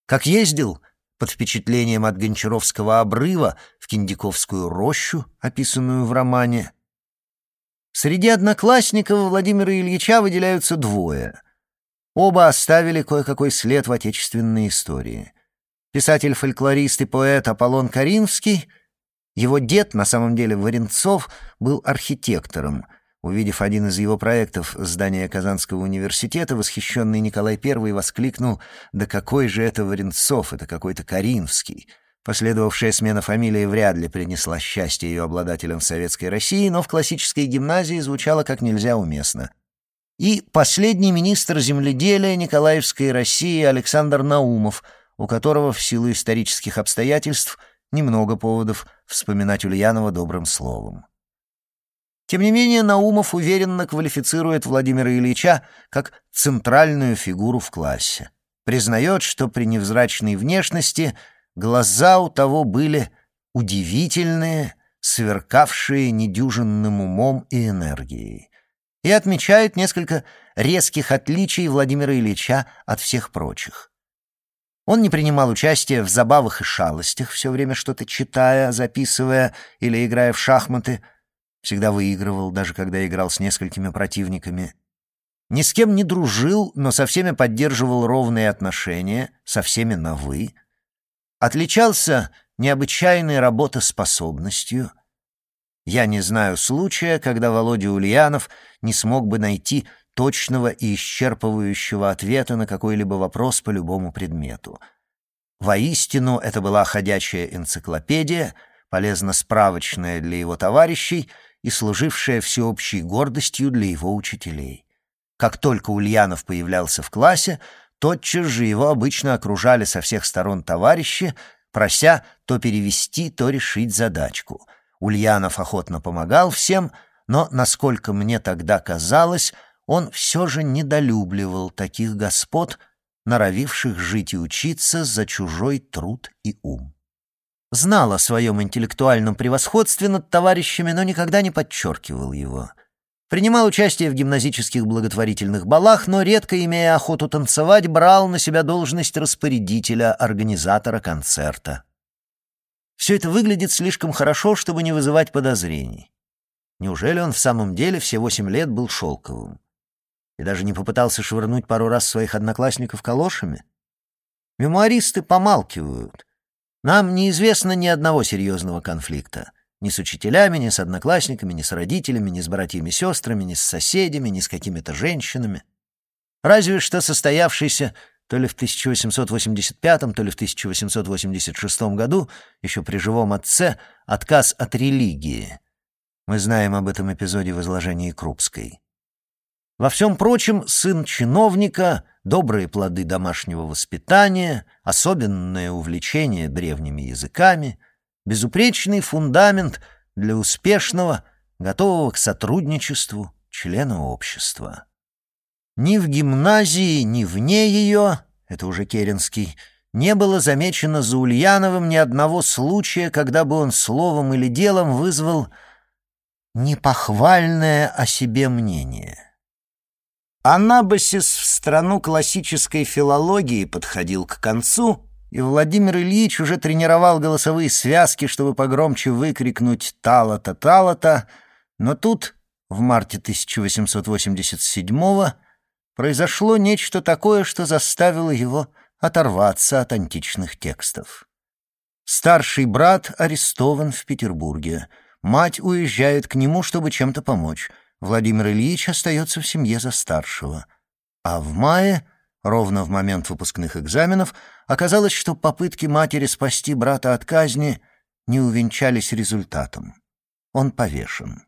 как ездил под впечатлением от Гончаровского обрыва в Киндиковскую рощу, описанную в романе, Среди одноклассников Владимира Ильича выделяются двое. Оба оставили кое-какой след в отечественной истории. Писатель-фольклорист и поэт Аполлон Каринский, его дед, на самом деле Варенцов, был архитектором. Увидев один из его проектов здания Казанского университета, восхищенный Николай I воскликнул «Да какой же это Варенцов, это какой-то Каринский!» Последовавшая смена фамилии вряд ли принесла счастье ее обладателям в Советской России, но в классической гимназии звучало как нельзя уместно. И последний министр земледелия Николаевской России Александр Наумов, у которого в силу исторических обстоятельств немного поводов вспоминать Ульянова добрым словом. Тем не менее, Наумов уверенно квалифицирует Владимира Ильича как центральную фигуру в классе. Признает, что при невзрачной внешности – Глаза у того были удивительные, сверкавшие недюжинным умом и энергией. И отмечают несколько резких отличий Владимира Ильича от всех прочих. Он не принимал участия в забавах и шалостях, все время что-то читая, записывая или играя в шахматы. Всегда выигрывал, даже когда играл с несколькими противниками. Ни с кем не дружил, но со всеми поддерживал ровные отношения, со всеми на «вы» отличался необычайной работоспособностью. Я не знаю случая, когда Володя Ульянов не смог бы найти точного и исчерпывающего ответа на какой-либо вопрос по любому предмету. Воистину, это была ходячая энциклопедия, полезно справочная для его товарищей и служившая всеобщей гордостью для его учителей. Как только Ульянов появлялся в классе, Тотчас же его обычно окружали со всех сторон товарищи, прося то перевести, то решить задачку. Ульянов охотно помогал всем, но, насколько мне тогда казалось, он все же недолюбливал таких господ, норовивших жить и учиться за чужой труд и ум. Знал о своем интеллектуальном превосходстве над товарищами, но никогда не подчеркивал его — Принимал участие в гимназических благотворительных балах, но, редко имея охоту танцевать, брал на себя должность распорядителя, организатора концерта. Все это выглядит слишком хорошо, чтобы не вызывать подозрений. Неужели он в самом деле все восемь лет был шелковым? И даже не попытался швырнуть пару раз своих одноклассников калошами? Мемуаристы помалкивают. Нам неизвестно ни одного серьезного конфликта. Ни с учителями, ни с одноклассниками, ни с родителями, ни с братьями-сестрами, ни с соседями, ни с какими-то женщинами. Разве что состоявшийся то ли в 1885, то ли в 1886 году, еще при живом отце, отказ от религии. Мы знаем об этом эпизоде в изложении Крупской. Во всем прочем, сын чиновника, добрые плоды домашнего воспитания, особенное увлечение древними языками, безупречный фундамент для успешного, готового к сотрудничеству члена общества. Ни в гимназии, ни вне ее, это уже Керенский, не было замечено за Ульяновым ни одного случая, когда бы он словом или делом вызвал непохвальное о себе мнение. Анабасис в страну классической филологии подходил к концу, и Владимир Ильич уже тренировал голосовые связки, чтобы погромче выкрикнуть «Талата, Талата», но тут, в марте 1887-го, произошло нечто такое, что заставило его оторваться от античных текстов. Старший брат арестован в Петербурге. Мать уезжает к нему, чтобы чем-то помочь. Владимир Ильич остается в семье за старшего. А в мае, ровно в момент выпускных экзаменов, оказалось, что попытки матери спасти брата от казни не увенчались результатом. Он повешен.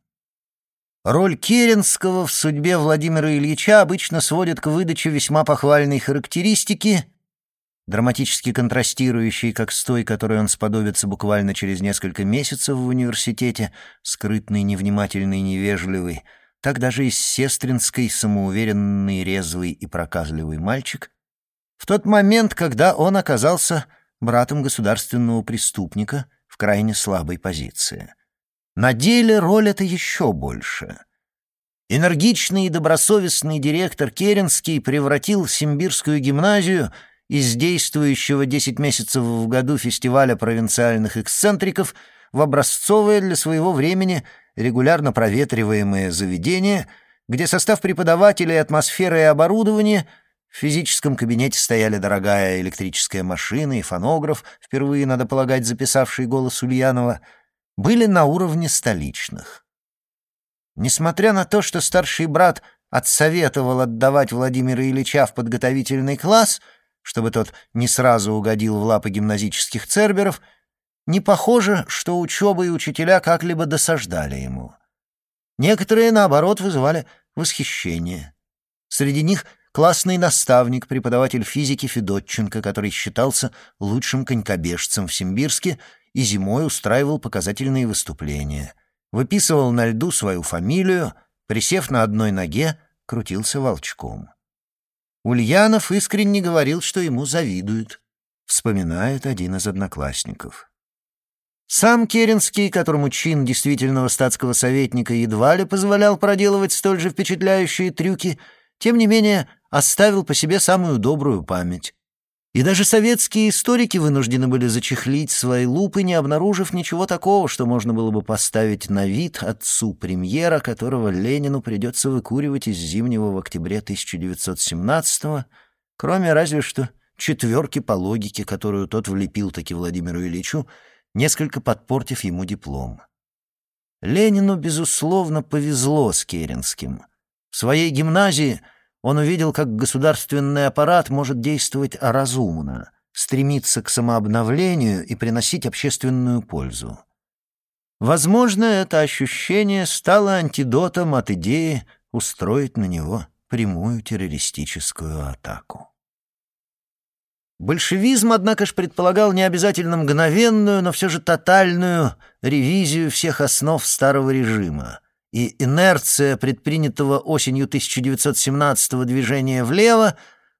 Роль Керенского в судьбе Владимира Ильича обычно сводят к выдаче весьма похвальной характеристики, драматически контрастирующей как с той, которой он сподобится буквально через несколько месяцев в университете, скрытный, невнимательный, невежливый, так даже из сестринской самоуверенный, резвый и проказливый мальчик, в тот момент, когда он оказался братом государственного преступника в крайне слабой позиции — на деле роль эта еще больше. Энергичный и добросовестный директор Керенский превратил Симбирскую гимназию из действующего 10 месяцев в году фестиваля провинциальных эксцентриков в образцовое для своего времени регулярно проветриваемое заведение, где состав преподавателей, атмосфера и оборудование в физическом кабинете стояли дорогая электрическая машина и фонограф, впервые, надо полагать, записавший голос Ульянова — были на уровне столичных. Несмотря на то, что старший брат отсоветовал отдавать Владимира Ильича в подготовительный класс, чтобы тот не сразу угодил в лапы гимназических церберов, не похоже, что учеба и учителя как-либо досаждали ему. Некоторые, наоборот, вызывали восхищение. Среди них классный наставник, преподаватель физики Федотченко, который считался лучшим конькобежцем в Симбирске и зимой устраивал показательные выступления. Выписывал на льду свою фамилию, присев на одной ноге, крутился волчком. Ульянов искренне говорил, что ему завидуют, вспоминает один из одноклассников. Сам Керенский, которому чин действительного статского советника едва ли позволял проделывать столь же впечатляющие трюки, тем не менее оставил по себе самую добрую память. И даже советские историки вынуждены были зачехлить свои лупы, не обнаружив ничего такого, что можно было бы поставить на вид отцу премьера, которого Ленину придется выкуривать из Зимнего в октябре 1917-го, кроме разве что четверки по логике, которую тот влепил таки Владимиру Ильичу, несколько подпортив ему диплом. Ленину, безусловно, повезло с Керенским. В своей гимназии — он увидел, как государственный аппарат может действовать разумно, стремиться к самообновлению и приносить общественную пользу. Возможно, это ощущение стало антидотом от идеи устроить на него прямую террористическую атаку. Большевизм, однако же, предполагал не обязательно мгновенную, но все же тотальную ревизию всех основ старого режима, и инерция предпринятого осенью 1917-го движения влево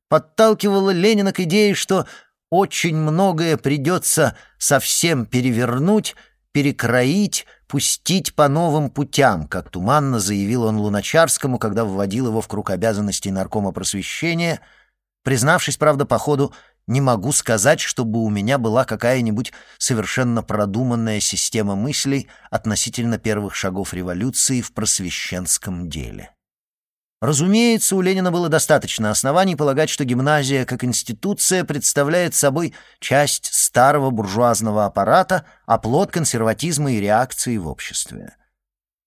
подталкивала Ленина к идее, что очень многое придется совсем перевернуть, перекроить, пустить по новым путям, как туманно заявил он Луначарскому, когда вводил его в круг обязанностей наркома просвещения, признавшись, правда, по ходу, не могу сказать, чтобы у меня была какая-нибудь совершенно продуманная система мыслей относительно первых шагов революции в просвещенском деле. Разумеется, у Ленина было достаточно оснований полагать, что гимназия как институция представляет собой часть старого буржуазного аппарата, оплот консерватизма и реакции в обществе.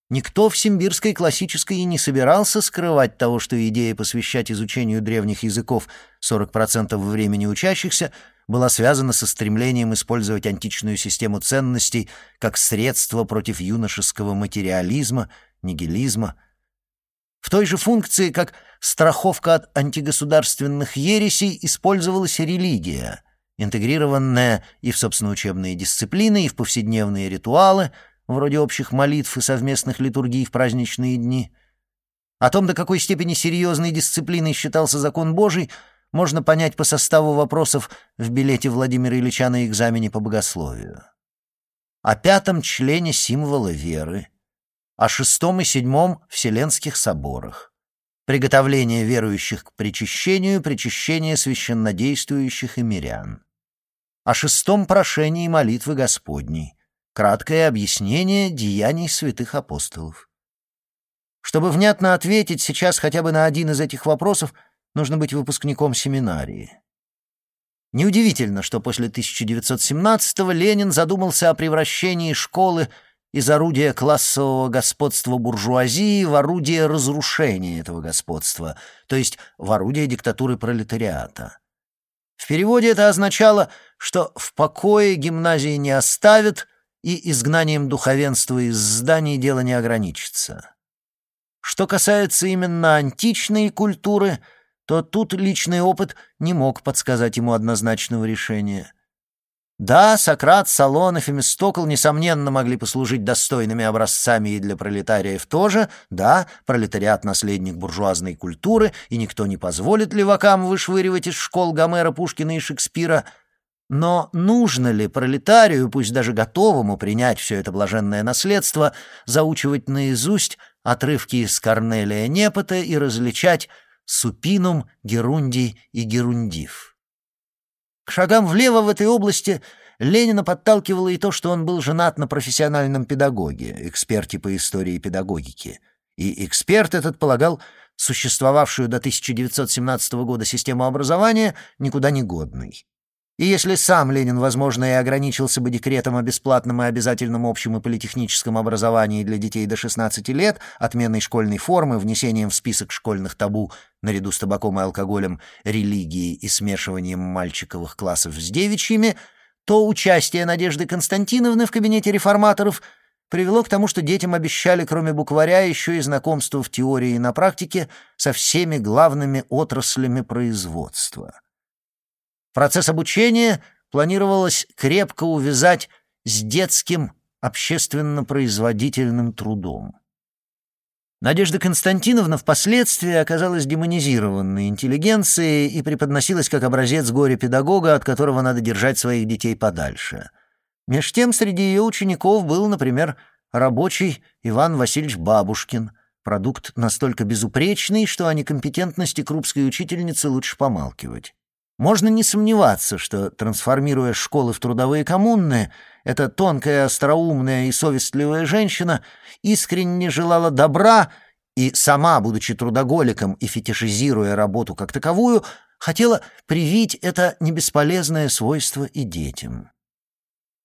Никто в симбирской классической и не собирался скрывать того, что идея посвящать изучению древних языков 40% времени учащихся была связана со стремлением использовать античную систему ценностей как средство против юношеского материализма, нигилизма. В той же функции, как страховка от антигосударственных ересей, использовалась религия, интегрированная и в собственно учебные дисциплины, и в повседневные ритуалы — вроде общих молитв и совместных литургий в праздничные дни. О том, до какой степени серьезной дисциплиной считался закон Божий, можно понять по составу вопросов в билете Владимира Ильича на экзамене по богословию. О пятом члене символа веры, о шестом и седьмом Вселенских соборах, приготовление верующих к причащению, причащение священнодействующих и мирян, о шестом прошении молитвы Господней, краткое объяснение деяний святых апостолов. Чтобы внятно ответить сейчас хотя бы на один из этих вопросов, нужно быть выпускником семинарии. Неудивительно, что после 1917-го Ленин задумался о превращении школы из орудия классового господства буржуазии в орудие разрушения этого господства, то есть в орудие диктатуры пролетариата. В переводе это означало, что в покое гимназии не оставят, и изгнанием духовенства из зданий дело не ограничится. Что касается именно античной культуры, то тут личный опыт не мог подсказать ему однозначного решения. Да, Сократ, Салон и Фемистокл, несомненно, могли послужить достойными образцами и для пролетариев тоже. Да, пролетариат — наследник буржуазной культуры, и никто не позволит левакам вышвыривать из школ Гомера, Пушкина и Шекспира — но нужно ли пролетарию, пусть даже готовому принять все это блаженное наследство, заучивать наизусть отрывки из Корнелия Непота и различать супинум, герундий и герундив? К шагам влево в этой области Ленина подталкивало и то, что он был женат на профессиональном педагоге, эксперте по истории педагогики. И эксперт этот полагал существовавшую до 1917 года систему образования никуда не годной. И если сам Ленин, возможно, и ограничился бы декретом о бесплатном и обязательном общем и политехническом образовании для детей до 16 лет, отменой школьной формы, внесением в список школьных табу наряду с табаком и алкоголем, религией и смешиванием мальчиковых классов с девичьими, то участие Надежды Константиновны в кабинете реформаторов привело к тому, что детям обещали, кроме букваря, еще и знакомство в теории и на практике со всеми главными отраслями производства — Процесс обучения планировалось крепко увязать с детским общественно-производительным трудом. Надежда Константиновна впоследствии оказалась демонизированной интеллигенцией и преподносилась как образец горе-педагога, от которого надо держать своих детей подальше. Меж тем среди ее учеников был, например, рабочий Иван Васильевич Бабушкин, продукт настолько безупречный, что о некомпетентности крупской учительницы лучше помалкивать. Можно не сомневаться, что, трансформируя школы в трудовые коммуны, эта тонкая, остроумная и совестливая женщина искренне желала добра и сама, будучи трудоголиком и фетишизируя работу как таковую, хотела привить это небесполезное свойство и детям.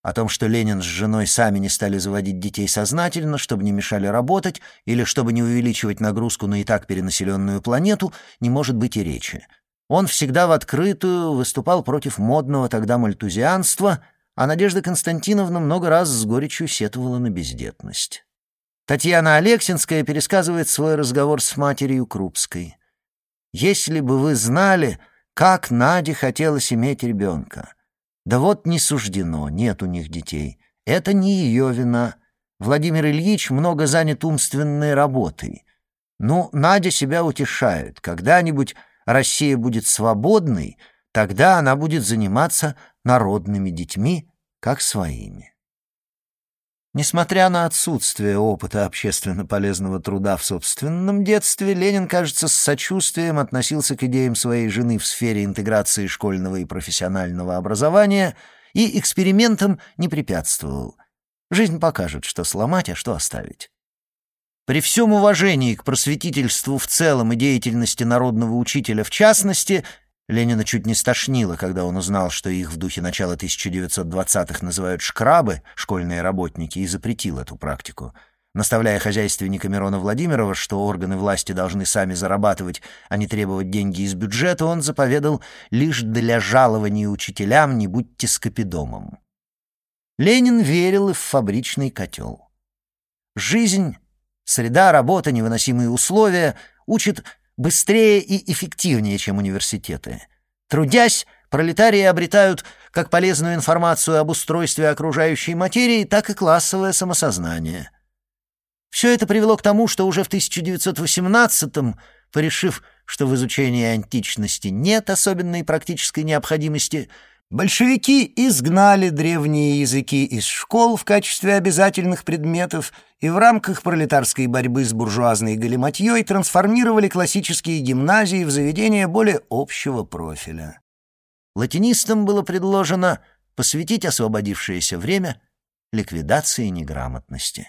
О том, что Ленин с женой сами не стали заводить детей сознательно, чтобы не мешали работать или чтобы не увеличивать нагрузку на и так перенаселенную планету, не может быть и речи. Он всегда в открытую выступал против модного тогда мальтузианства, а Надежда Константиновна много раз с горечью сетовала на бездетность. Татьяна Алексинская пересказывает свой разговор с матерью Крупской. «Если бы вы знали, как Наде хотелось иметь ребенка. Да вот не суждено, нет у них детей. Это не ее вина. Владимир Ильич много занят умственной работой. Ну, Надя себя утешает. Когда-нибудь Россия будет свободной, тогда она будет заниматься народными детьми, как своими. Несмотря на отсутствие опыта общественно полезного труда в собственном детстве, Ленин, кажется, с сочувствием относился к идеям своей жены в сфере интеграции школьного и профессионального образования и экспериментам не препятствовал. Жизнь покажет, что сломать, а что оставить. При всем уважении к просветительству в целом и деятельности народного учителя в частности, Ленина чуть не стошнило, когда он узнал, что их в духе начала 1920-х называют «шкрабы», школьные работники, и запретил эту практику. Наставляя хозяйственника Мирона Владимирова, что органы власти должны сами зарабатывать, а не требовать деньги из бюджета, он заповедал лишь для жалования учителям не будьте скопидомом. Ленин верил и в фабричный котел. Жизнь, среда, работа, невыносимые условия учат быстрее и эффективнее, чем университеты. Трудясь, пролетарии обретают как полезную информацию об устройстве окружающей материи, так и классовое самосознание. Все это привело к тому, что уже в 1918-м, порешив, что в изучении античности нет особенной практической необходимости, Большевики изгнали древние языки из школ в качестве обязательных предметов и в рамках пролетарской борьбы с буржуазной галиматьей трансформировали классические гимназии в заведения более общего профиля. Латинистам было предложено посвятить освободившееся время ликвидации неграмотности.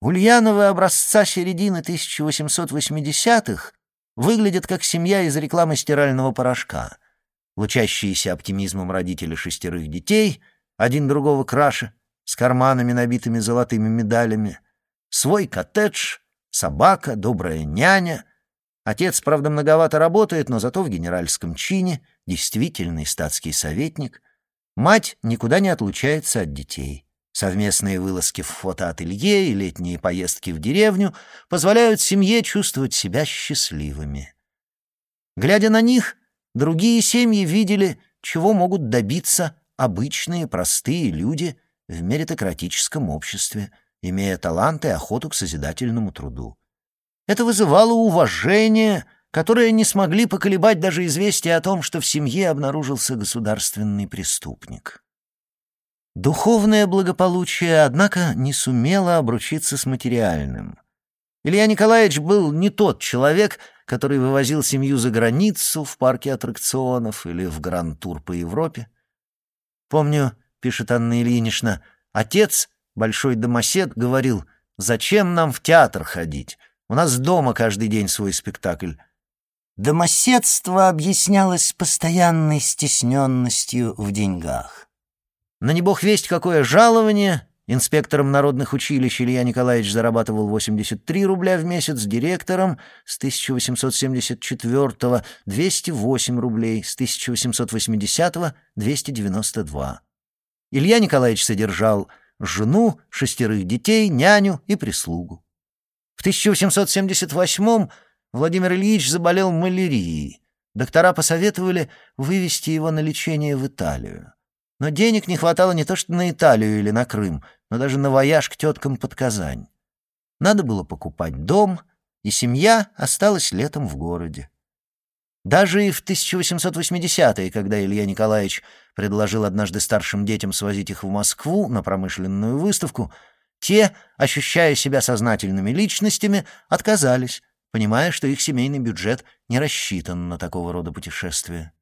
Ульяновы образца середины 1880-х выглядят как семья из рекламы стирального порошка — лучащиеся оптимизмом родители шестерых детей, один другого краше, с карманами, набитыми золотыми медалями, свой коттедж, собака, добрая няня. Отец, правда, многовато работает, но зато в генеральском чине, действительный статский советник. Мать никуда не отлучается от детей. Совместные вылазки в фотоателье и летние поездки в деревню позволяют семье чувствовать себя счастливыми. Глядя на них, Другие семьи видели, чего могут добиться обычные простые люди в меритократическом обществе, имея талант и охоту к созидательному труду. Это вызывало уважение, которое не смогли поколебать даже известия о том, что в семье обнаружился государственный преступник. Духовное благополучие, однако, не сумело обручиться с материальным. Илья Николаевич был не тот человек, который вывозил семью за границу в парке аттракционов или в гранд-тур по Европе. Помню, пишет Анна Ильинична, отец, большой домосед, говорил, «Зачем нам в театр ходить? У нас дома каждый день свой спектакль». Домоседство объяснялось постоянной стесненностью в деньгах. На небог весть какое жалование, Инспектором народных училищ Илья Николаевич зарабатывал 83 рубля в месяц, директором с 1874 — 208 рублей, с 1880 — 292. Илья Николаевич содержал жену, шестерых детей, няню и прислугу. В 1878 Владимир Ильич заболел малярией. Доктора посоветовали вывести его на лечение в Италию. Но денег не хватало не то что на Италию или на Крым, но даже на вояж к теткам под Казань. Надо было покупать дом, и семья осталась летом в городе. Даже и в 1880-е, когда Илья Николаевич предложил однажды старшим детям свозить их в Москву на промышленную выставку, те, ощущая себя сознательными личностями, отказались, понимая, что их семейный бюджет не рассчитан на такого рода путешествия.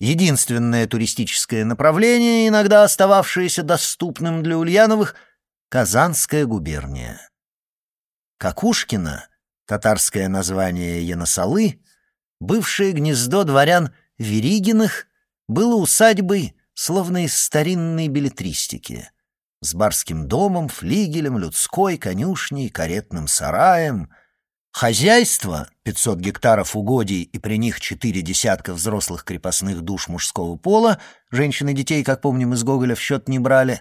Единственное туристическое направление, иногда остававшееся доступным для Ульяновых — Казанская губерния. Какушкино, татарское название Яносалы, бывшее гнездо дворян Веригиных, было усадьбой, словно из старинной билетристики, с барским домом, флигелем, людской, конюшней, каретным сараем — Хозяйство, 500 гектаров угодий и при них четыре десятка взрослых крепостных душ мужского пола, женщин и детей, как помним, из Гоголя в счет не брали,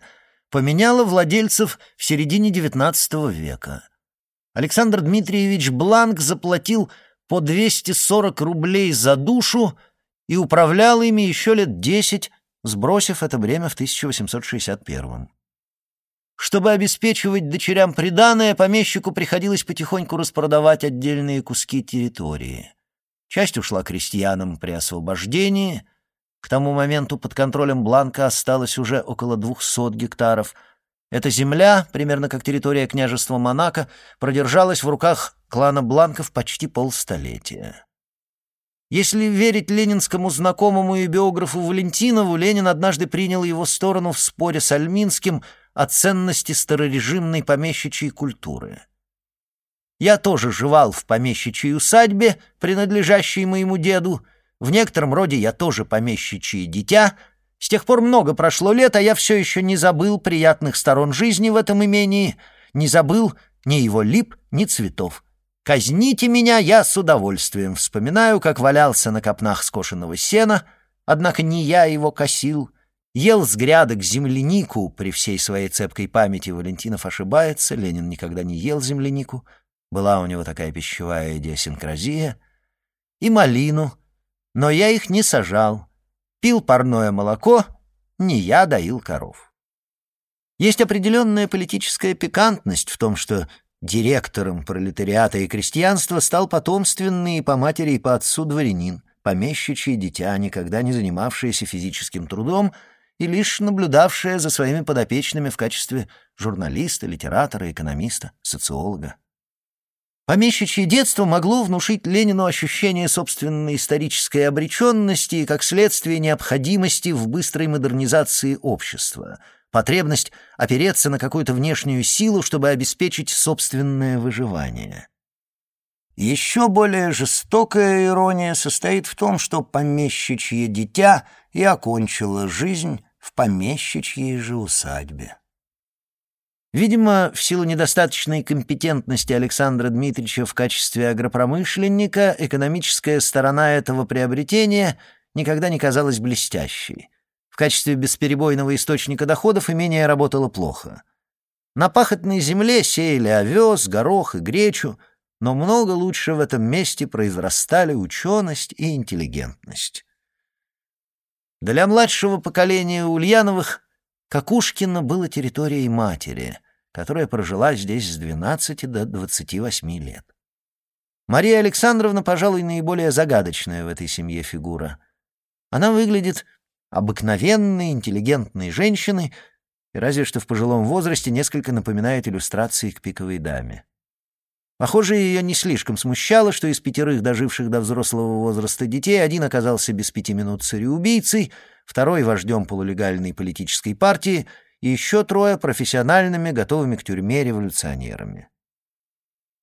поменяло владельцев в середине XIX века. Александр Дмитриевич Бланк заплатил по 240 рублей за душу и управлял ими еще лет 10, сбросив это бремя в 1861 чтобы обеспечивать дочерям приданое, помещику приходилось потихоньку распродавать отдельные куски территории. Часть ушла крестьянам при освобождении. К тому моменту под контролем Бланка осталось уже около двухсот гектаров. Эта земля, примерно как территория княжества Монако, продержалась в руках клана Бланков почти полстолетия. Если верить ленинскому знакомому и биографу Валентинову, Ленин однажды принял его сторону в споре с Альминским о ценности старорежимной помещичьей культуры. Я тоже жевал в помещичьей усадьбе, принадлежащей моему деду. В некотором роде я тоже помещичье дитя — с тех пор много прошло лет, а я все еще не забыл приятных сторон жизни в этом имении, не забыл ни его лип, ни цветов. Казните меня, я с удовольствием вспоминаю, как валялся на копнах скошенного сена, однако не я его косил, ел с грядок землянику, при всей своей цепкой памяти Валентинов ошибается, Ленин никогда не ел землянику, была у него такая пищевая идиосинкразия, и малину, но я их не сажал, пил парное молоко, не я доил коров. Есть определенная политическая пикантность в том, что директором пролетариата и крестьянства стал потомственный по матери и по отцу дворянин, помещичье дитя, никогда не занимавшееся физическим трудом и лишь наблюдавшее за своими подопечными в качестве журналиста, литератора, экономиста, социолога. Помещичье детство могло внушить Ленину ощущение собственной исторической обреченности и, как следствие, необходимости в быстрой модернизации общества, потребность опереться на какую-то внешнюю силу, чтобы обеспечить собственное выживание. Еще более жестокая ирония состоит в том, что помещичье дитя и окончило жизнь в помещичьей же усадьбе. Видимо, в силу недостаточной компетентности Александра Дмитриевича в качестве агропромышленника, экономическая сторона этого приобретения никогда не казалась блестящей. В качестве бесперебойного источника доходов имение работало плохо. На пахотной земле сеяли овес, горох и гречу, но много лучше в этом месте произрастали ученость и интеллигентность. Для младшего поколения Ульяновых Какушкино было территорией матери, которая прожила здесь с 12 до 28 лет. Мария Александровна, пожалуй, наиболее загадочная в этой семье фигура. Она выглядит обыкновенной, интеллигентной женщиной, и разве что в пожилом возрасте несколько напоминает иллюстрации к пиковой даме. Похоже, ее не слишком смущало, что из пятерых доживших до взрослого возраста детей один оказался без пяти минут цареубийцей, второй — вождем полулегальной политической партии и еще трое — профессиональными, готовыми к тюрьме революционерами.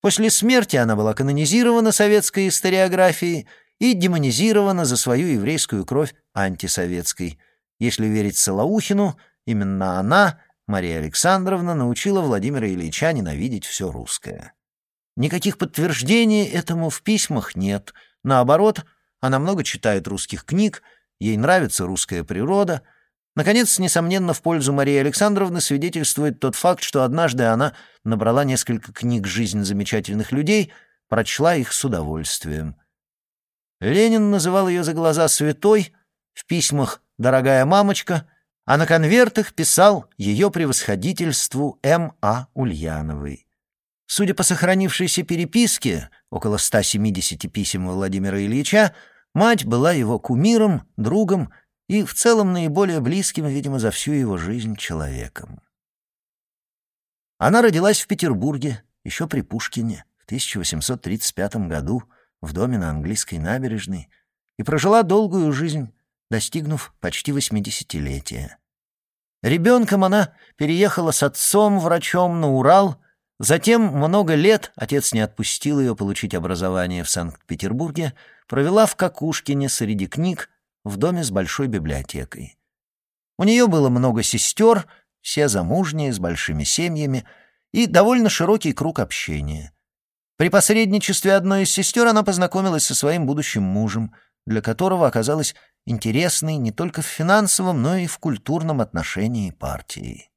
После смерти она была канонизирована советской историографией и демонизирована за свою еврейскую кровь антисоветской. Если верить Солоухину, именно она, Мария Александровна, научила Владимира Ильича ненавидеть все русское. Никаких подтверждений этому в письмах нет. Наоборот, она много читает русских книг, ей нравится русская природа. Наконец, несомненно, в пользу Марии Александровны свидетельствует тот факт, что однажды она набрала несколько книг «Жизнь замечательных людей», прочла их с удовольствием. Ленин называл ее за глаза святой, в письмах «Дорогая мамочка», а на конвертах писал ее превосходительству М.А. Ульяновой. Судя по сохранившейся переписке, около 170 писем Владимира Ильича, мать была его кумиром, другом и в целом наиболее близким, видимо, за всю его жизнь человеком. Она родилась в Петербурге, еще при Пушкине, в 1835 году, в доме на английской набережной, и прожила долгую жизнь, достигнув почти восьмидесятилетия. Ребенком она переехала с отцом, врачом, на Урал — Затем много лет отец не отпустил ее получить образование в Санкт-Петербурге, провела в Какушкине среди книг в доме с большой библиотекой. У нее было много сестер, все замужние, с большими семьями, и довольно широкий круг общения. При посредничестве одной из сестер она познакомилась со своим будущим мужем, для которого оказалась интересной не только в финансовом, но и в культурном отношении партии.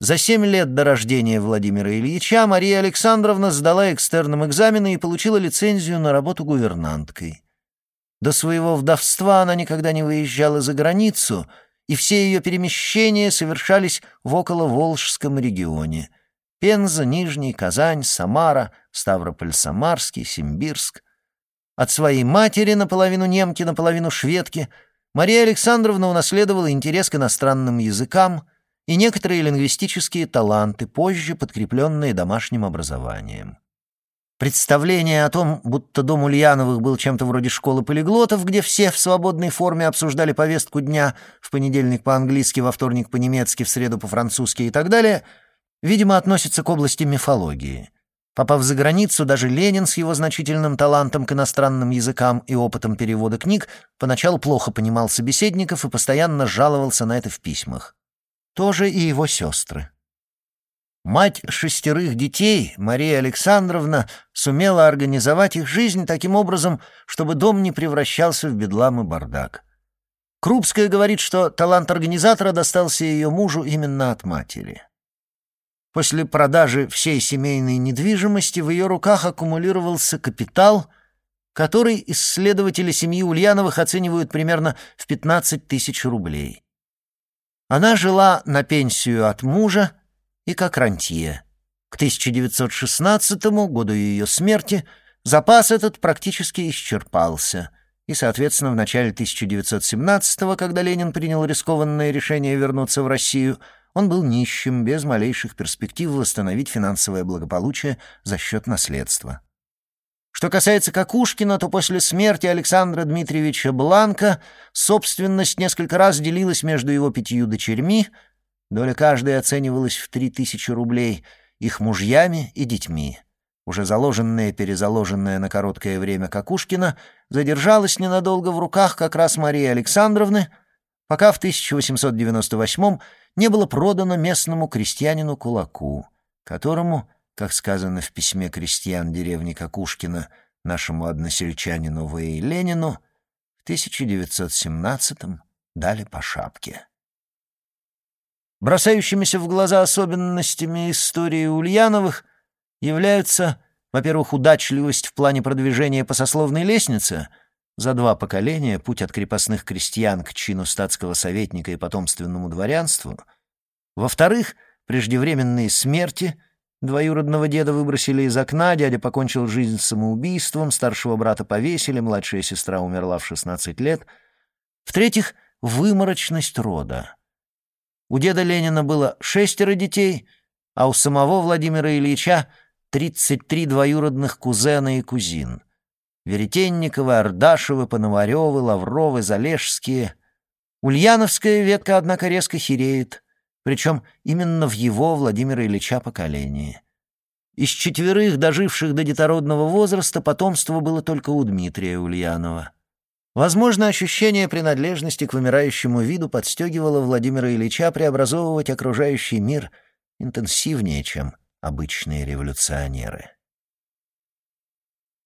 За семь лет до рождения Владимира Ильича Мария Александровна сдала экстерном экзамены и получила лицензию на работу гувернанткой. До своего вдовства она никогда не выезжала за границу, и все ее перемещения совершались в околоволжском регионе. Пенза, Нижний, Казань, Самара, Ставрополь-Самарский, Симбирск. От своей матери, наполовину немки, наполовину шведки, Мария Александровна унаследовала интерес к иностранным языкам — и некоторые лингвистические таланты, позже подкрепленные домашним образованием. Представление о том, будто дом Ульяновых был чем-то вроде школы полиглотов, где все в свободной форме обсуждали повестку дня, в понедельник по-английски, во вторник по-немецки, в среду по-французски и так далее, видимо, относится к области мифологии. Попав за границу, даже Ленин с его значительным талантом к иностранным языкам и опытом перевода книг поначалу плохо понимал собеседников и постоянно жаловался на это в письмах. Тоже и его сестры. Мать шестерых детей, Мария Александровна, сумела организовать их жизнь таким образом, чтобы дом не превращался в бедлам и бардак. Крупская говорит, что талант организатора достался ее мужу именно от матери. После продажи всей семейной недвижимости в ее руках аккумулировался капитал, который исследователи семьи Ульяновых оценивают примерно в 15 тысяч рублей. Она жила на пенсию от мужа, и как рантье. К 1916 году ее смерти запас этот практически исчерпался, и, соответственно, в начале 1917 когда Ленин принял рискованное решение вернуться в Россию, он был нищим, без малейших перспектив восстановить финансовое благополучие за счет наследства. Что касается Какушкина, то после смерти Александра Дмитриевича Бланка собственность несколько раз делилась между его пятью дочерьми — Доля каждой оценивалась в три тысячи рублей, их мужьями и детьми. Уже заложенная, перезаложенная на короткое время Какушкина задержалась ненадолго в руках как раз Марии Александровны, пока в 1898 не было продано местному крестьянину Кулаку, которому, как сказано в письме крестьян деревни Какушкина нашему односельчанину В.И. Ленину, в 1917 дали по шапке. Бросающимися в глаза особенностями истории Ульяновых являются, во-первых, удачливость в плане продвижения по сословной лестнице — за два поколения путь от крепостных крестьян к чину статского советника и потомственному дворянству. Во-вторых, преждевременные смерти. Двоюродного деда выбросили из окна, дядя покончил жизнь самоубийством, старшего брата повесили, младшая сестра умерла в 16 лет. В-третьих, выморочность рода. У деда Ленина было шестеро детей, а у самого Владимира Ильича тридцать три двоюродных кузена и кузин. Веретенниковы, Ардашевы, Пономаревы, Лавровы, Залежские. Ульяновская ветка, однако, резко хереет, причем именно в его, Владимира Ильича, поколении. Из четверых, доживших до детородного возраста, потомство было только у Дмитрия Ульянова. Возможно, ощущение принадлежности к вымирающему виду подстегивало Владимира Ильича преобразовывать окружающий мир интенсивнее, чем обычные революционеры.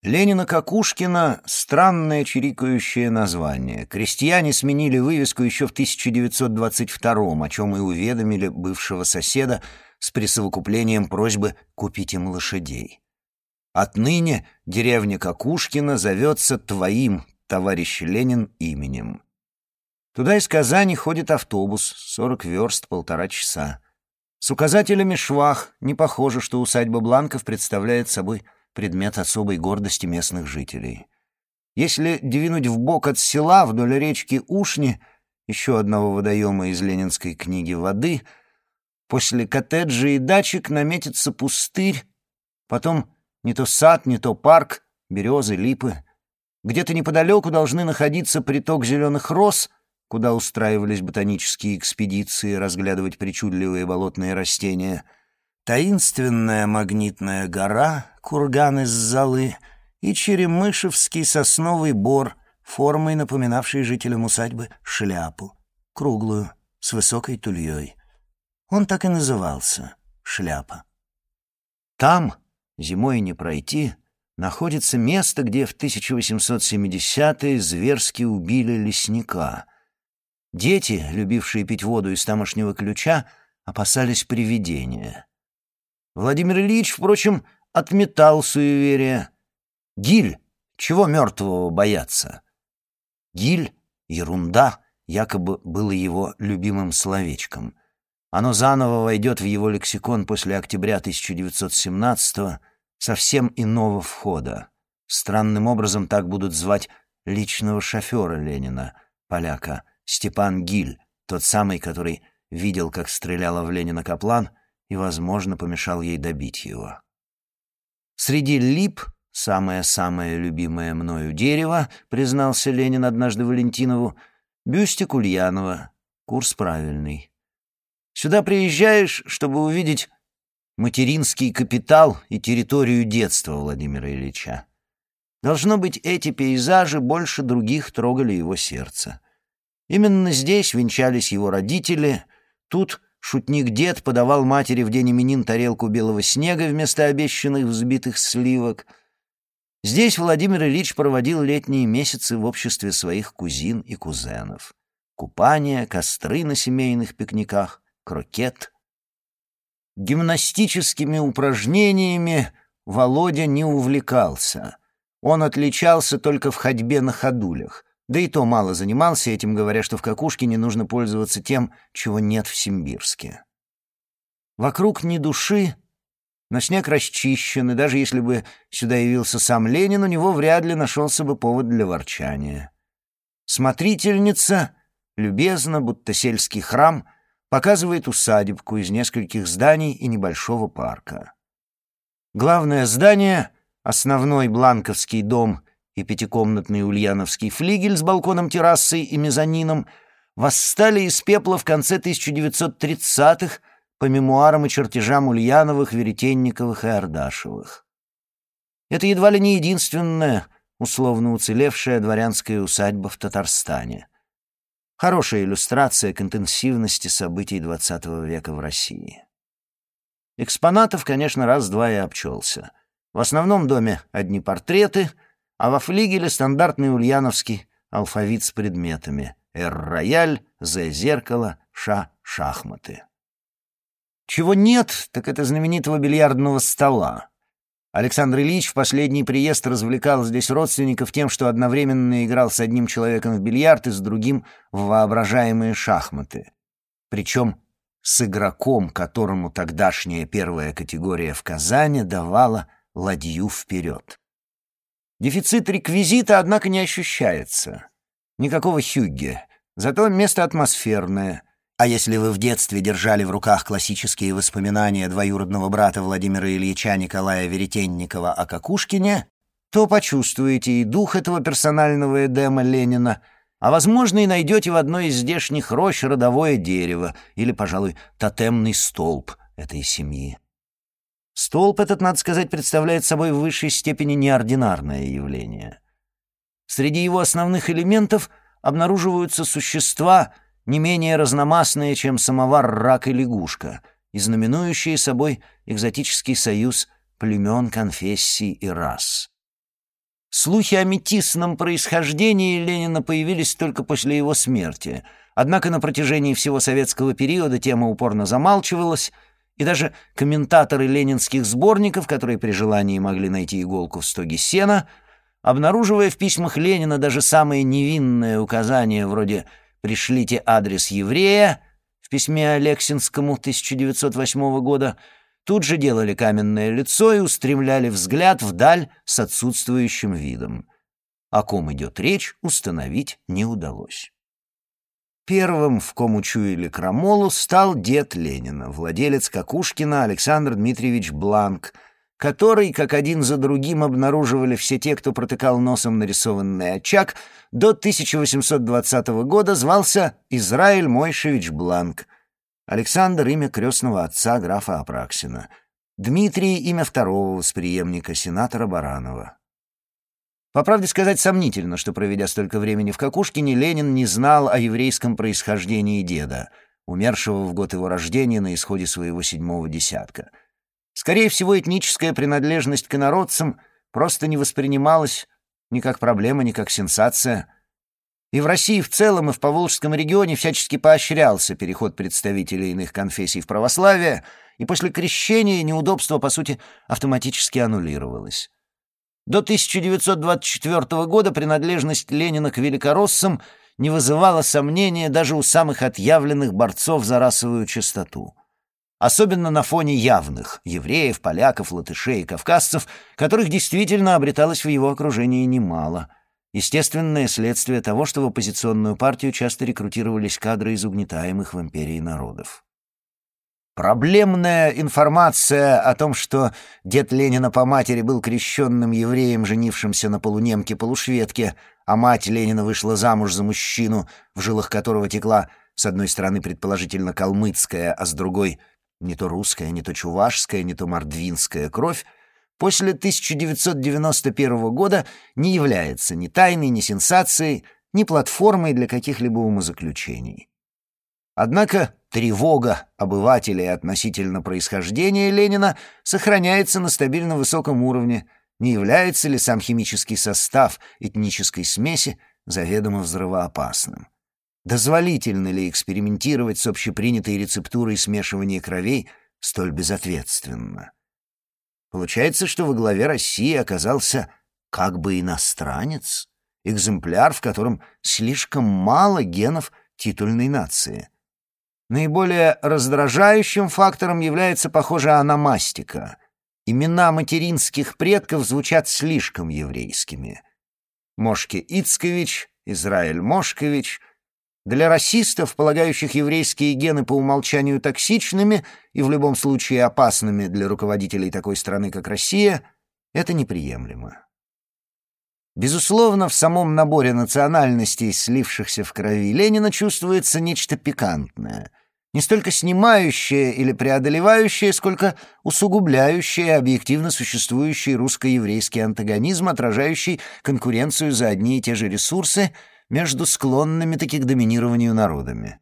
Ленина Какушкина — странное чирикающее название. Крестьяне сменили вывеску еще в 1922-м, о чем и уведомили бывшего соседа с присовокуплением просьбы купить им лошадей. Отныне деревня Какушкина зовется твоим товарищ Ленин именем. Туда из Казани ходит автобус, сорок верст, полтора часа. С указателями швах не похоже, что усадьба Бланков представляет собой предмет особой гордости местных жителей. Если двинуть вбок от села вдоль речки Ушни, еще одного водоема из ленинской книги «Воды», после коттеджа и дачек наметится пустырь, потом не то сад, не то парк, березы, липы — где-то неподалеку должны находиться приток зеленых роз, куда устраивались ботанические экспедиции разглядывать причудливые болотные растения, таинственная магнитная гора, курган из золы и черемышевский сосновый бор, формой напоминавший жителям усадьбы шляпу, круглую, с высокой тульей. Он так и назывался — шляпа. Там, зимой не пройти — находится место, где в 1870-е зверски убили лесника. Дети, любившие пить воду из тамошнего ключа, опасались привидения. Владимир Ильич, впрочем, отметал суеверие. Гиль, чего мертвого бояться? Гиль, ерунда, якобы было его любимым словечком. Оно заново войдет в его лексикон после октября 1917 года, совсем иного входа. Странным образом так будут звать личного шофера Ленина, поляка, Степан Гиль, тот самый, который видел, как стреляла в Ленина Каплан, и, возможно, помешал ей добить его. Среди лип самое-самое любимое мною дерево, признался Ленин однажды Валентинову, бюстик Ульянова, курс правильный. Сюда приезжаешь, чтобы увидеть материнский капитал и территорию детства Владимира Ильича. Должно быть, эти пейзажи больше других трогали его сердце. Именно здесь венчались его родители, тут шутник-дед подавал матери в день именин тарелку белого снега вместо обещанных взбитых сливок. Здесь Владимир Ильич проводил летние месяцы в обществе своих кузин и кузенов. Купание, костры на семейных пикниках, крокет. Гимнастическими упражнениями Володя не увлекался. Он отличался только в ходьбе на ходулях. Да и то мало занимался этим, говоря, что в Кокушкине нужно пользоваться тем, чего нет в Симбирске. Вокруг ни души, но снег расчищен, и даже если бы сюда явился сам Ленин, у него вряд ли нашелся бы повод для ворчания. Смотрительница, любезно, будто сельский храм, показывает усадебку из нескольких зданий и небольшого парка. Главное здание, основной Бланковский дом и пятикомнатный ульяновский флигель с балконом-террасой и мезонином восстали из пепла в конце 1930-х по мемуарам и чертежам Ульяновых, Веретенниковых и Ардашевых. Это едва ли не единственная условно уцелевшая дворянская усадьба в Татарстане. Хорошая иллюстрация к интенсивности событий XX века в России. Экспонатов, конечно, раз-два и обчелся. В основном доме одни портреты — а во флигеле стандартный ульяновский алфавит с предметами «Р-рояль», «З-зеркало», «Ша-шахматы». Чего нет, так это знаменитого бильярдного стола. Александр Ильич в последний приезд развлекал здесь родственников тем, что одновременно играл с одним человеком в бильярд и с другим в воображаемые шахматы. Причем с игроком, которому тогдашняя первая категория в Казани давала ладью вперед. Дефицит реквизита, однако, не ощущается. Никакого хюгге. Зато место атмосферное. А если вы в детстве держали в руках классические воспоминания двоюродного брата Владимира Ильича Николая Веретенникова о Кокушкине, то почувствуете и дух этого персонального Эдема Ленина, а, возможно, и найдете в одной из здешних рощ родовое дерево или, пожалуй, тотемный столб этой семьи. Столб этот, надо сказать, представляет собой в высшей степени неординарное явление. Среди его основных элементов обнаруживаются существа, не менее разномастные, чем самовар рак и лягушка, и знаменующие собой экзотический союз племен, конфессий и рас. Слухи о метисном происхождении Ленина появились только после его смерти, однако на протяжении всего советского периода тема упорно замалчивалась — и даже комментаторы ленинских сборников, которые при желании могли найти иголку в стоге сена, обнаруживая в письмах Ленина даже самые невинные указания вроде «пришлите адрес еврея» в письме Алексинскому 1908 года, тут же делали каменное лицо и устремляли взгляд вдаль с отсутствующим видом. О ком идет речь, установить не удалось. Первым, в ком учуяли крамолу, стал дед Ленина, владелец Кокушкина Александр Дмитриевич Бланк, который, как один за другим обнаруживали все те, кто протыкал носом нарисованный очаг, до 1820 года звался Израиль Мойшевич Бланк. Александр — имя крестного отца графа Апраксина. Дмитрий — имя второго восприемника сенатора Баранова. По правде сказать, сомнительно, что, проведя столько времени в Кокушкине, Ленин не знал о еврейском происхождении деда, умершего в год его рождения на исходе своего седьмого десятка. Скорее всего, этническая принадлежность к инородцам просто не воспринималась ни как проблема, ни как сенсация. И в России в целом, и в Поволжском регионе всячески поощрялся переход представителей иных конфессий в православие, и после крещения неудобство, по сути, автоматически аннулировалось. До 1924 года принадлежность Ленина к великороссам не вызывала сомнения даже у самых отъявленных борцов за расовую чистоту. Особенно на фоне явных — евреев, поляков, латышей и кавказцев, которых действительно обреталось в его окружении немало. естественное следствие того, что в оппозиционную партию часто рекрутировались кадры из угнетаемых в империи народов. Проблемная информация о том, что дед Ленина по матери был крещенным евреем, женившимся на полунемке-полушведке, а мать Ленина вышла замуж за мужчину, в жилах которого текла с одной стороны предположительно калмыцкая, а с другой не то русская, не то чувашская, не то мордвинская кровь, после 1991 года не является ни тайной, ни сенсацией, ни платформой для каких-либо умозаключений. Однако тревога обывателей относительно происхождения Ленина сохраняется на стабильно высоком уровне, не является ли сам химический состав этнической смеси заведомо взрывоопасным. Дозволительно ли экспериментировать с общепринятой рецептурой смешивания кровей столь безответственно? Получается, что во главе России оказался как бы иностранец, экземпляр, в котором слишком мало генов титульной нации — Наиболее раздражающим фактором является, похоже, аномастика. Имена материнских предков звучат слишком еврейскими. Мошке Ицкович, Израиль Мошкович. Для расистов, полагающих еврейские гены по умолчанию токсичными и в любом случае опасными для руководителей такой страны, как Россия, это неприемлемо. Безусловно, в самом наборе национальностей, слившихся в крови Ленина, чувствуется нечто пикантное, не столько снимающее или преодолевающее, сколько усугубляющее объективно существующий русско-еврейский антагонизм, отражающий конкуренцию за одни и те же ресурсы между склонными таки к доминированию народами.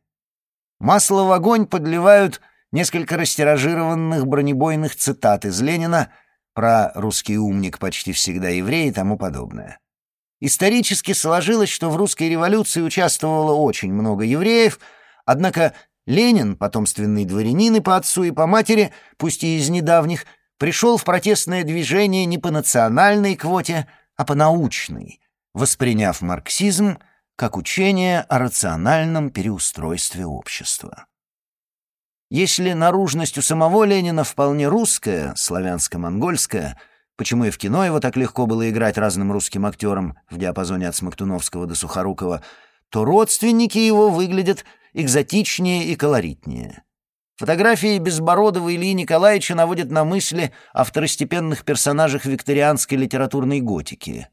Масло в огонь подливают несколько растиражированных бронебойных цитат из Ленина про «русский умник почти всегда еврей» и тому подобное. Исторически сложилось, что в русской революции участвовало очень много евреев, однако Ленин, потомственный дворянин и по отцу, и по матери, пусть и из недавних, пришел в протестное движение не по национальной квоте, а по научной, восприняв марксизм как учение о рациональном переустройстве общества. Если наружность у самого Ленина вполне русская, славянско-монгольская — Почему и в кино его так легко было играть разным русским актерам в диапазоне от Смоктуновского до Сухорукова, то родственники его выглядят экзотичнее и колоритнее. Фотографии Безбородова Ильи Николаевича наводят на мысли о второстепенных персонажах викторианской литературной готики.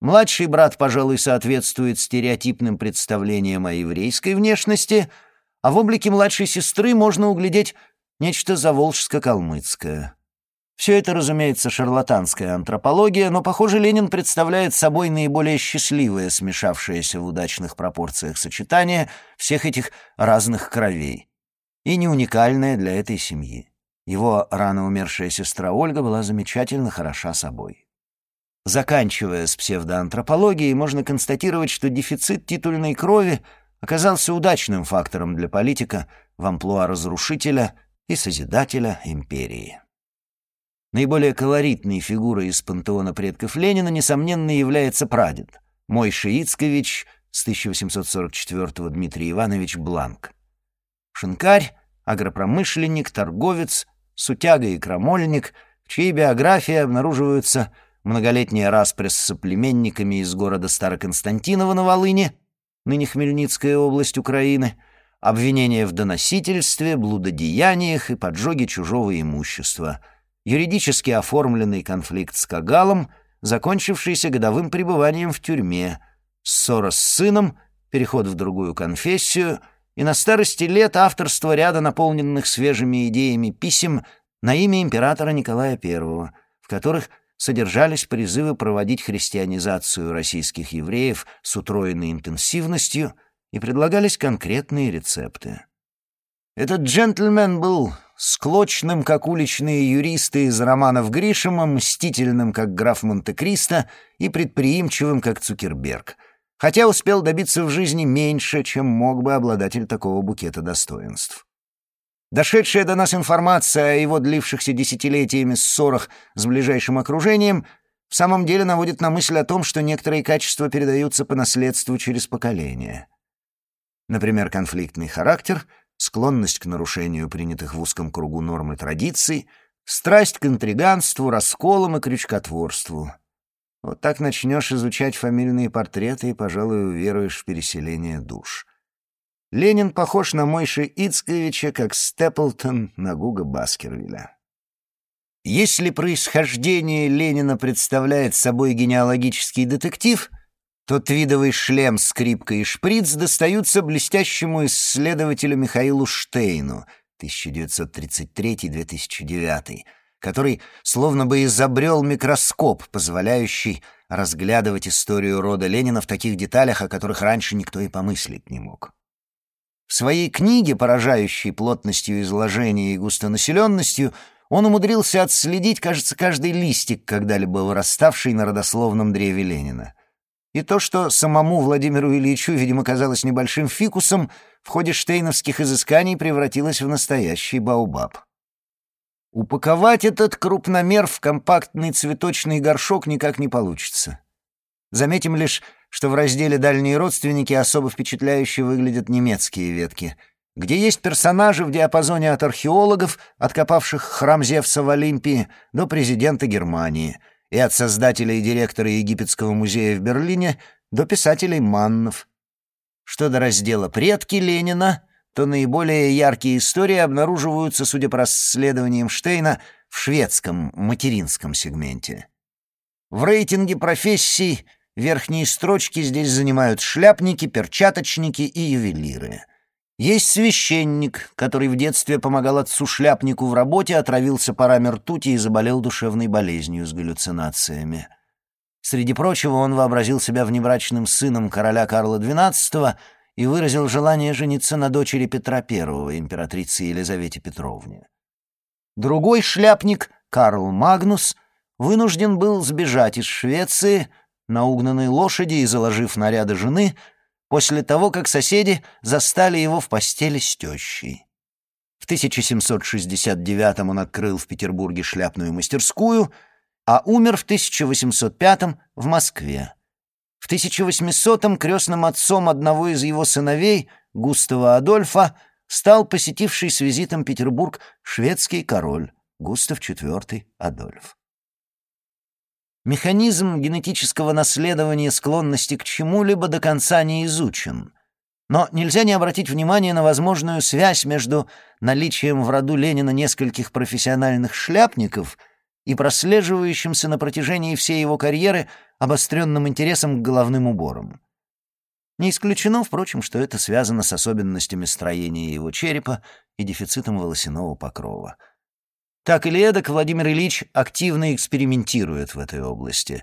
Младший брат, пожалуй, соответствует стереотипным представлениям о еврейской внешности, а в облике младшей сестры можно углядеть нечто заволжско-калмыцкое. Все это, разумеется, шарлатанская антропология, но, похоже, Ленин представляет собой наиболее счастливое смешавшееся в удачных пропорциях сочетание всех этих разных кровей. И не уникальное для этой семьи. Его рано умершая сестра Ольга была замечательно хороша собой. Заканчивая с псевдоантропологией, можно констатировать, что дефицит титульной крови оказался удачным фактором для политика в амплуа разрушителя и созидателя империи. Наиболее колоритной фигурой из пантеона предков Ленина, несомненно, является прадед, мой Шиицкович с 1844 Дмитрий Иванович Бланк. Шинкарь, агропромышленник, торговец, сутяга и крамольник, в чьей биографии обнаруживаются многолетняя распря с соплеменниками из города Староконстантиново на Волыне, ныне Хмельницкая область Украины, обвинения в доносительстве, блудодеяниях и поджоге чужого имущества — юридически оформленный конфликт с Кагалом, закончившийся годовым пребыванием в тюрьме, ссора с сыном, переход в другую конфессию и на старости лет авторство ряда наполненных свежими идеями писем на имя императора Николая I, в которых содержались призывы проводить христианизацию российских евреев с утроенной интенсивностью и предлагались конкретные рецепты. Этот джентльмен был склочным, как уличные юристы из романов Гришема, мстительным, как граф Монте-Кристо, и предприимчивым, как Цукерберг, хотя успел добиться в жизни меньше, чем мог бы обладатель такого букета достоинств. Дошедшая до нас информация о его длившихся десятилетиями ссорах с ближайшим окружением в самом деле наводит на мысль о том, что некоторые качества передаются по наследству через поколения. Например, конфликтный характер — склонность к нарушению принятых в узком кругу норм и традиций, страсть к интриганству, расколам и крючкотворству. Вот так начнешь изучать фамильные портреты и, пожалуй, уверуешь в переселение душ. Ленин похож на Мойши Ицковича, как Степлтон на Гуга Баскервилля. Если происхождение Ленина представляет собой генеалогический детектив, то твидовый шлем, скрипка и шприц достаются блестящему исследователю Михаилу Штейну 1933-2009, который словно бы изобрел микроскоп, позволяющий разглядывать историю рода Ленина в таких деталях, о которых раньше никто и помыслить не мог. В своей книге, поражающей плотностью изложения и густонаселенностью, он умудрился отследить, кажется, каждый листик, когда-либо выраставший на родословном древе Ленина. И то, что самому Владимиру Ильичу, видимо, казалось небольшим фикусом, в ходе штейновских изысканий превратилось в настоящий баобаб. Упаковать этот крупномер в компактный цветочный горшок никак не получится. Заметим лишь, что в разделе «Дальние родственники» особо впечатляюще выглядят немецкие ветки — где есть персонажи в диапазоне от археологов, откопавших храм Зевса в Олимпии, до президента Германии, и от создателя и директора Египетского музея в Берлине до писателей Маннов. Что до раздела «Предки Ленина», то наиболее яркие истории обнаруживаются, судя по расследованиям Штейна, в шведском материнском сегменте. В рейтинге профессий верхние строчки здесь занимают шляпники, перчаточники и ювелиры — есть священник, который в детстве помогал отцу-шляпнику в работе, отравился парами ртути и заболел душевной болезнью с галлюцинациями. Среди прочего, он вообразил себя внебрачным сыном короля Карла XII и выразил желание жениться на дочери Петра I, императрицы Елизавете Петровне. Другой шляпник, Карл Магнус, вынужден был сбежать из Швеции на угнанной лошади и, заложив наряды жены, после того, как соседи застали его в постели с тещей. В 1769 он открыл в Петербурге шляпную мастерскую, а умер в 1805 в Москве. В 1800-м крестным отцом одного из его сыновей, Густава Адольфа, стал посетивший с визитом Петербург шведский король Густав IV Адольф. Механизм генетического наследования склонности к чему-либо до конца не изучен. Но нельзя не обратить внимание на возможную связь между наличием в роду Ленина нескольких профессиональных шляпников и прослеживающимся на протяжении всей его карьеры обостренным интересом к головным уборам. Не исключено, впрочем, что это связано с особенностями строения его черепа и дефицитом волосяного покрова — так или эдак, Владимир Ильич активно экспериментирует в этой области,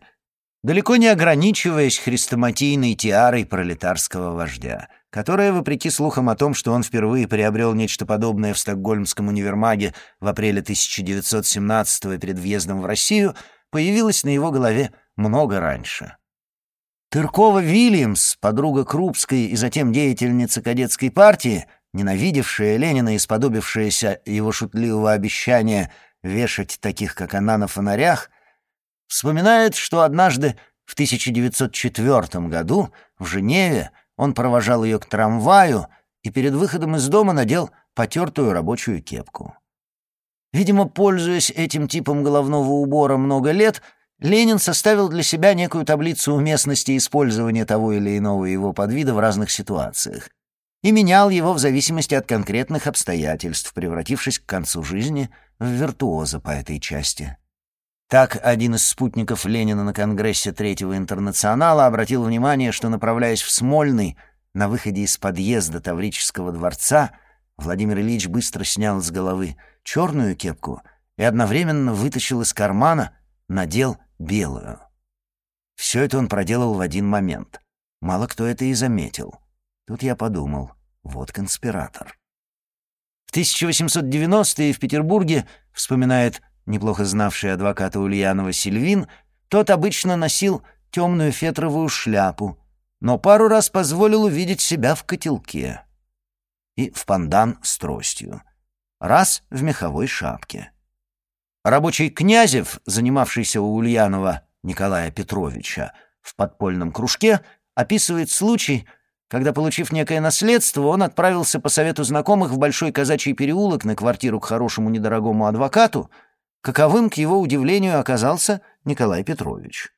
далеко не ограничиваясь хрестоматийной тиарой пролетарского вождя, которая, вопреки слухам о том, что он впервые приобрел нечто подобное в Стокгольмском универмаге в апреле 1917 перед въездом в Россию, появилась на его голове много раньше. Тыркова Вильямс, подруга Крупской и затем деятельница кадетской партии — ненавидевшая Ленина и сподобившаяся его шутливого обещания вешать таких, как она, на фонарях, вспоминает, что однажды в 1904 году в Женеве он провожал ее к трамваю и перед выходом из дома надел потертую рабочую кепку. Видимо, пользуясь этим типом головного убора много лет, Ленин составил для себя некую таблицу уместности использования того или иного его подвида в разных ситуациях и менял его в зависимости от конкретных обстоятельств, превратившись к концу жизни в виртуоза по этой части. Так один из спутников Ленина на Конгрессе Третьего Интернационала обратил внимание, что, направляясь в Смольный, на выходе из подъезда Таврического дворца, Владимир Ильич быстро снял с головы черную кепку и одновременно вытащил из кармана, надел белую. Все это он проделал в один момент. Мало кто это и заметил. Тут я подумал, вот конспиратор. В 1890-е в Петербурге, вспоминает неплохо знавший адвоката Ульянова Сильвин, тот обычно носил темную фетровую шляпу, но пару раз позволил увидеть себя в котелке и в пандан с тростью, раз в меховой шапке. Рабочий Князев, занимавшийся у Ульянова Николая Петровича в подпольном кружке, описывает случай, когда, получив некое наследство, он отправился по совету знакомых в Большой Казачий переулок на квартиру к хорошему недорогому адвокату, каковым, к его удивлению, оказался Николай Петрович.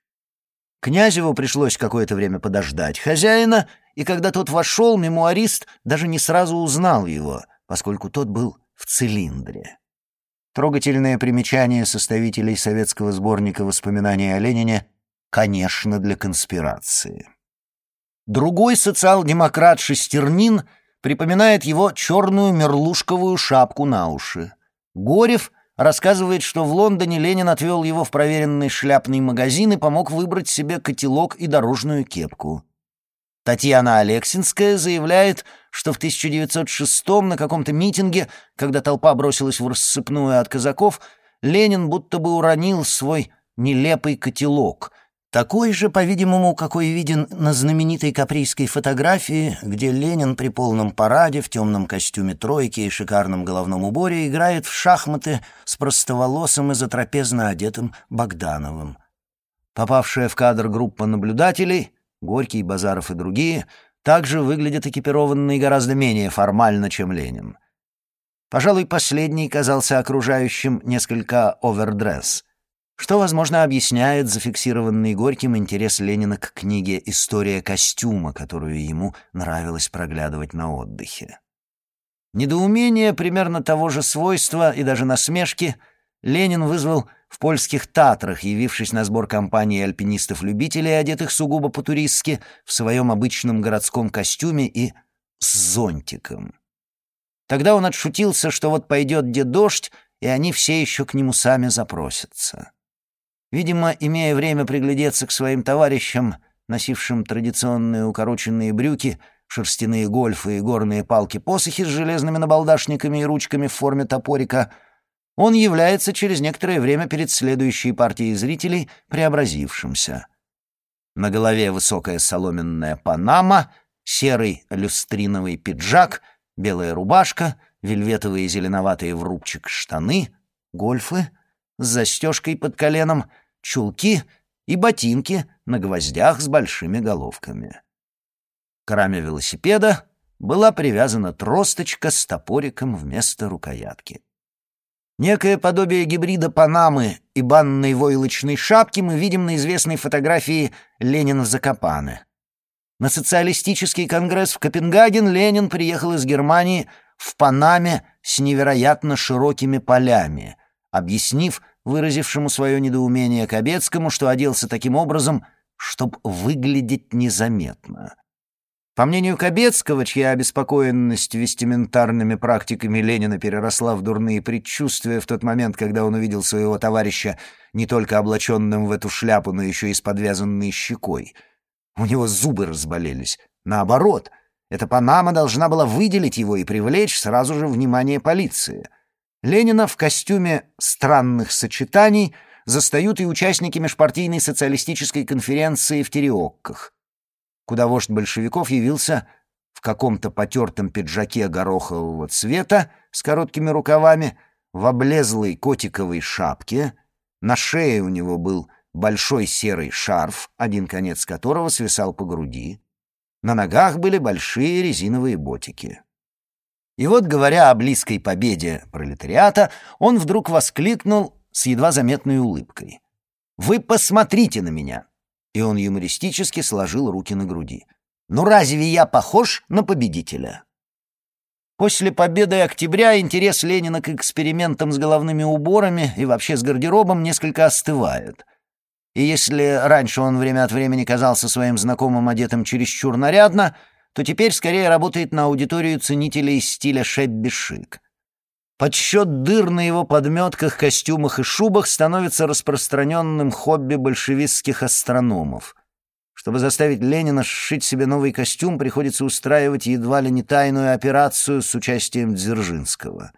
Князеву пришлось какое-то время подождать хозяина, и когда тот вошел, мемуарист даже не сразу узнал его, поскольку тот был в цилиндре. Трогательное примечание составителей советского сборника воспоминаний о Ленине, конечно, для конспирации. Другой социал-демократ Шестернин припоминает его черную мерлушковую шапку на уши. Горев рассказывает, что в Лондоне Ленин отвел его в проверенный шляпный магазин и помог выбрать себе котелок и дорожную кепку. Татьяна Алексинская заявляет, что в 1906 на каком-то митинге, когда толпа бросилась в рассыпную от казаков, Ленин будто бы уронил свой нелепый котелок, такой же, по-видимому, какой виден на знаменитой каприйской фотографии, где Ленин при полном параде в темном костюме тройки и шикарном головном уборе играет в шахматы с простоволосым и затрапезно одетым Богдановым. Попавшая в кадр группа наблюдателей — Горький, Базаров и другие также выглядят экипированные гораздо менее формально, чем Ленин. Пожалуй, последний казался окружающим несколько овердресс, что, возможно, объясняет зафиксированный Горьким интерес Ленина к книге «История костюма», которую ему нравилось проглядывать на отдыхе. Недоумение примерно того же свойства и даже насмешки Ленин вызвал в польских Татрах, явившись на сбор компании альпинистов-любителей, одетых сугубо по-туристски, в своем обычном городском костюме и с зонтиком. Тогда он отшутился, что вот пойдет где дождь, и они все еще к нему сами запросятся. Видимо, имея время приглядеться к своим товарищам, носившим традиционные укороченные брюки, шерстяные гольфы и горные палки-посохи с железными набалдашниками и ручками в форме топорика — он является через некоторое время перед следующей партией зрителей преобразившимся. На голове высокая соломенная панама, серый люстриновый пиджак, белая рубашка, вельветовые зеленоватые в рубчик штаны, гольфы с застежкой под коленом, чулки и ботинки на гвоздях с большими головками. К раме велосипеда была привязана тросточка с топориком вместо рукоятки. Некое подобие гибрида Панамы и банной войлочной шапки мы видим на известной фотографии Ленина в Закопане. На социалистический конгресс в Копенгаген Ленин приехал из Германии в Панаме с невероятно широкими полями, объяснив выразившему свое недоумение Кобецкому, что оделся таким образом, чтобы выглядеть незаметно. По мнению Кобецкого, чья обеспокоенность вестиментарными практиками Ленина переросла в дурные предчувствия в тот момент, когда он увидел своего товарища не только облаченным в эту шляпу, но еще и с подвязанной щекой. У него зубы разболелись. Наоборот, эта Панама должна была выделить его и привлечь сразу же внимание полиции. Ленина в костюме странных сочетаний застают и участники межпартийной социалистической конференции в Тереокках куда вождь большевиков явился в каком-то потертом пиджаке горохового цвета с короткими рукавами, в облезлой котиковой шапке, на шее у него был большой серый шарф, один конец которого свисал по груди, на ногах были большие резиновые ботики. И вот, говоря о близкой победе пролетариата, он вдруг воскликнул с едва заметной улыбкой. «Вы посмотрите на меня! И он юмористически сложил руки на груди. «Ну разве я похож на победителя?» После победы октября интерес Ленина к экспериментам с головными уборами и вообще с гардеробом несколько остывает. И если раньше он время от времени казался своим знакомым одетым чересчур нарядно, то теперь скорее работает на аудиторию ценителей стиля шебби-шик. Подсчет дыр на его подметках, костюмах и шубах становится распространенным хобби большевистских астрономов. Чтобы заставить Ленина сшить себе новый костюм, приходится устраивать едва ли не тайную операцию с участием Дзержинского.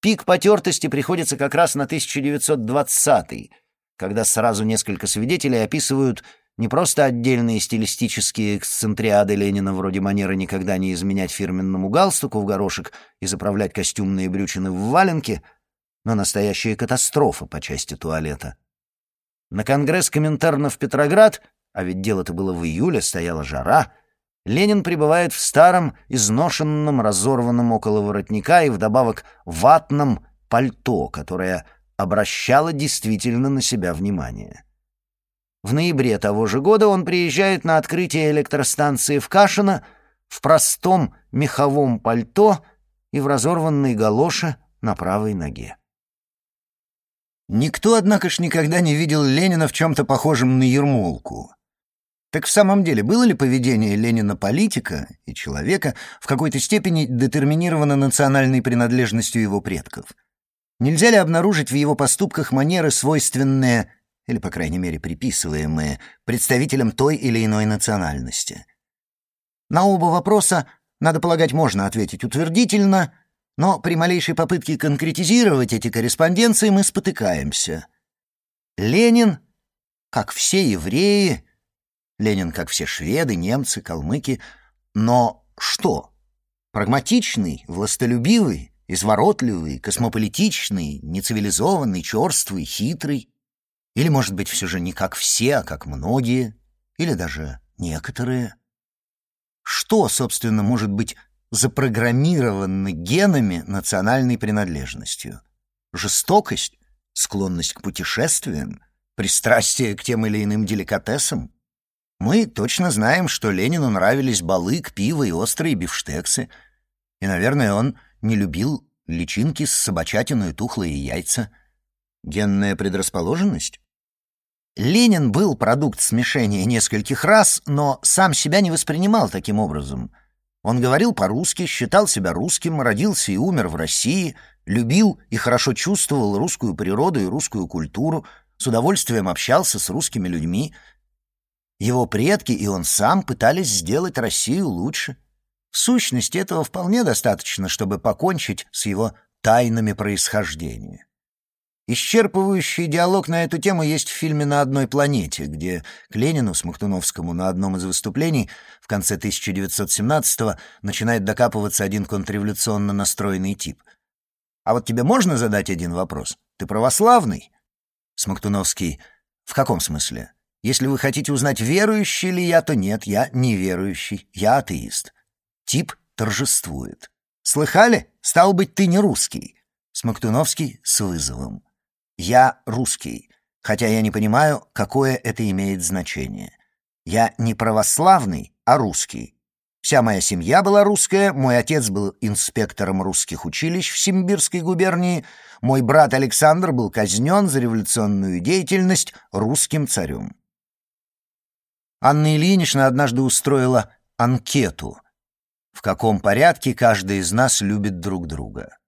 Пик потертости приходится как раз на 1920-й, когда сразу несколько свидетелей описывают не просто отдельные стилистические эксцентриады Ленина вроде манеры никогда не изменять фирменному галстуку в горошек и заправлять костюмные брючины в валенки, но настоящая катастрофа по части туалета. На конгресс Коминтерна в Петроград, а ведь дело-то было в июле, стояла жара, Ленин пребывает в старом, изношенном, разорванном около воротника и вдобавок ватном пальто, которое обращало действительно на себя внимание. В ноябре того же года он приезжает на открытие электростанции в Кашино в простом меховом пальто и в разорванной галоше на правой ноге. Никто, однако ж, никогда не видел Ленина в чем-то похожем на ермолку. Так в самом деле, было ли поведение Ленина политика и человека в какой-то степени детерминировано национальной принадлежностью его предков? Нельзя ли обнаружить в его поступках манеры, свойственные, или, по крайней мере, приписываемые, представителям той или иной национальности? На оба вопроса, надо полагать, можно ответить утвердительно — но при малейшей попытке конкретизировать эти корреспонденции мы спотыкаемся. Ленин, как все евреи, Ленин, как все шведы, немцы, калмыки, но что? Прагматичный, властолюбивый, изворотливый, космополитичный, нецивилизованный, черствый, хитрый? Или, может быть, все же не как все, а как многие? Или даже некоторые? Что, собственно, может быть запрограммированы генами национальной принадлежностью. Жестокость, склонность к путешествиям, пристрастие к тем или иным деликатесам. Мы точно знаем, что Ленину нравились балык, пиво и острые бифштексы. И, наверное, он не любил личинки с собачатиной, тухлые яйца. Генная предрасположенность? Ленин был продукт смешения нескольких раз, но сам себя не воспринимал таким образом — он говорил по-русски, считал себя русским, родился и умер в России, любил и хорошо чувствовал русскую природу и русскую культуру, с удовольствием общался с русскими людьми. Его предки и он сам пытались сделать Россию лучше. В сущности, этого вполне достаточно, чтобы покончить с его тайнами происхождения. Исчерпывающий диалог на эту тему есть в фильме «На одной планете», где к Ленину Смоктуновскому на одном из выступлений в конце 1917-го начинает докапываться один контрреволюционно настроенный тип. «А вот тебе можно задать один вопрос? Ты православный?» Смоктуновский. «В каком смысле? Если вы хотите узнать, верующий ли я, то нет, я неверующий, я атеист». Тип торжествует. «Слыхали? Стал быть, ты не русский». Смоктуновский с вызовом. Я русский, хотя я не понимаю, какое это имеет значение. Я не православный, а русский. Вся моя семья была русская, мой отец был инспектором русских училищ в Симбирской губернии, мой брат Александр был казнен за революционную деятельность русским царем. Анна Ильинична однажды устроила анкету, в каком порядке каждый из нас любит друг друга.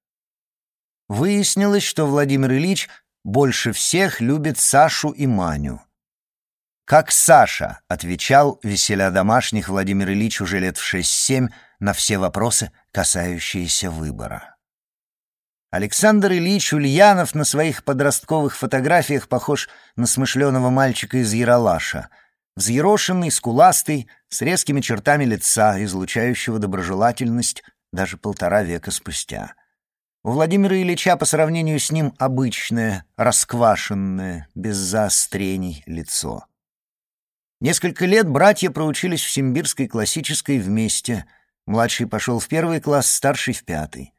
Выяснилось, что Владимир Ильич больше всех любит Сашу и Маню. «Как Саша», — отвечал, веселя домашних, Владимир Ильич уже лет в 6-7 на все вопросы, касающиеся выбора. Александр Ильич Ульянов на своих подростковых фотографиях похож на смышленого мальчика из Яралаша, взъерошенный, скуластый, с резкими чертами лица, излучающего доброжелательность даже полтора века спустя. У Владимира Ильича по сравнению с ним обычное, расквашенное, без заострений лицо. Несколько лет братья проучились в Симбирской классической вместе. Младший пошел в первый класс, старший в пятый.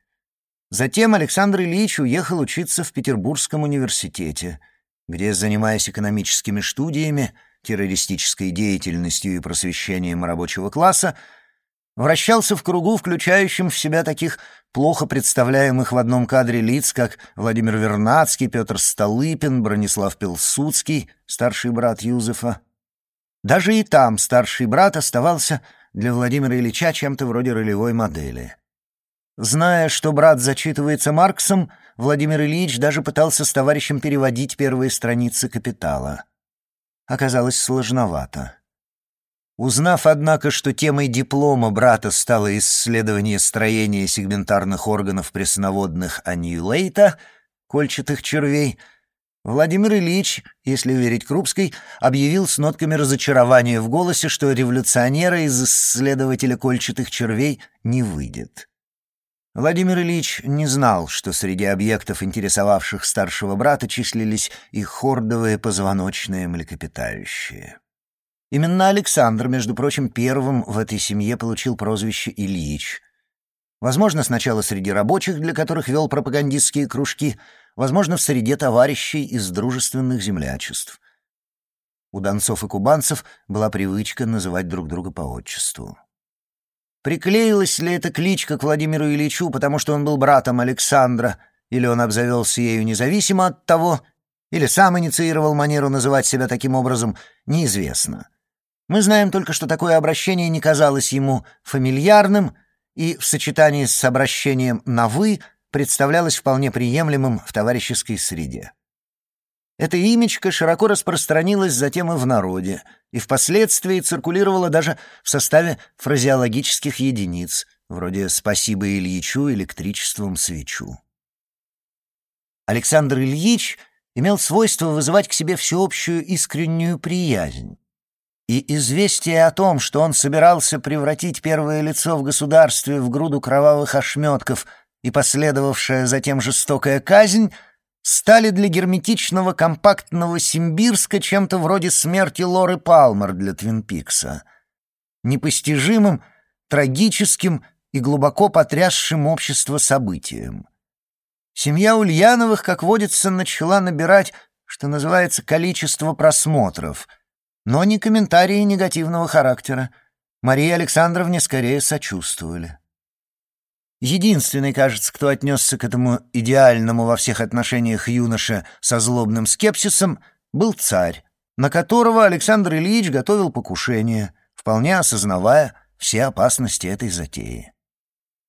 Затем Александр Ильич уехал учиться в Петербургском университете, где, занимаясь экономическими студиями, террористической деятельностью и просвещением рабочего класса, вращался в кругу, включающем в себя таких плохо представляемых в одном кадре лиц, как Владимир Вернадский, Петр Столыпин, Бронислав Пилсудский, старший брат Юзефа. Даже и там старший брат оставался для Владимира Ильича чем-то вроде ролевой модели. Зная, что брат зачитывается Марксом, Владимир Ильич даже пытался с товарищем переводить первые страницы «Капитала». Оказалось сложновато. Узнав, однако, что темой диплома брата стало исследование строения сегментарных органов пресноводных аньюлейта, кольчатых червей, Владимир Ильич, если верить Крупской, объявил с нотками разочарования в голосе, что революционера из исследователя кольчатых червей не выйдет. Владимир Ильич не знал, что среди объектов, интересовавших старшего брата, числились и хордовые позвоночные млекопитающие. Именно Александр, между прочим, первым в этой семье получил прозвище Ильич. Возможно, сначала среди рабочих, для которых вел пропагандистские кружки, возможно, в среде товарищей из дружественных землячеств. У донцов и кубанцев была привычка называть друг друга по отчеству. Приклеилась ли эта кличка к Владимиру Ильичу, потому что он был братом Александра, или он обзавелся ею независимо от того, или сам инициировал манеру называть себя таким образом, неизвестно. Мы знаем только, что такое обращение не казалось ему фамильярным и в сочетании с обращением на «вы» представлялось вполне приемлемым в товарищеской среде. Эта имечко широко распространилась затем и в народе, и впоследствии циркулировала даже в составе фразеологических единиц, вроде «спасибо Ильичу электричеством свечу». Александр Ильич имел свойство вызывать к себе всеобщую искреннюю приязнь. И известие о том, что он собирался превратить первое лицо в государстве в груду кровавых ошметков и последовавшая затем жестокая казнь — стали для герметичного компактного Симбирска чем-то вроде смерти Лоры Палмер для Твин Пикса. Непостижимым, трагическим и глубоко потрясшим общество событием. Семья Ульяновых, как водится, начала набирать, что называется, количество просмотров, но не комментарии негативного характера. Марии Александровне скорее сочувствовали. Единственный, кажется, кто отнесся к этому идеальному во всех отношениях юноше со злобным скепсисом, был царь, на которого Александр Ильич готовил покушение, вполне осознавая все опасности этой затеи.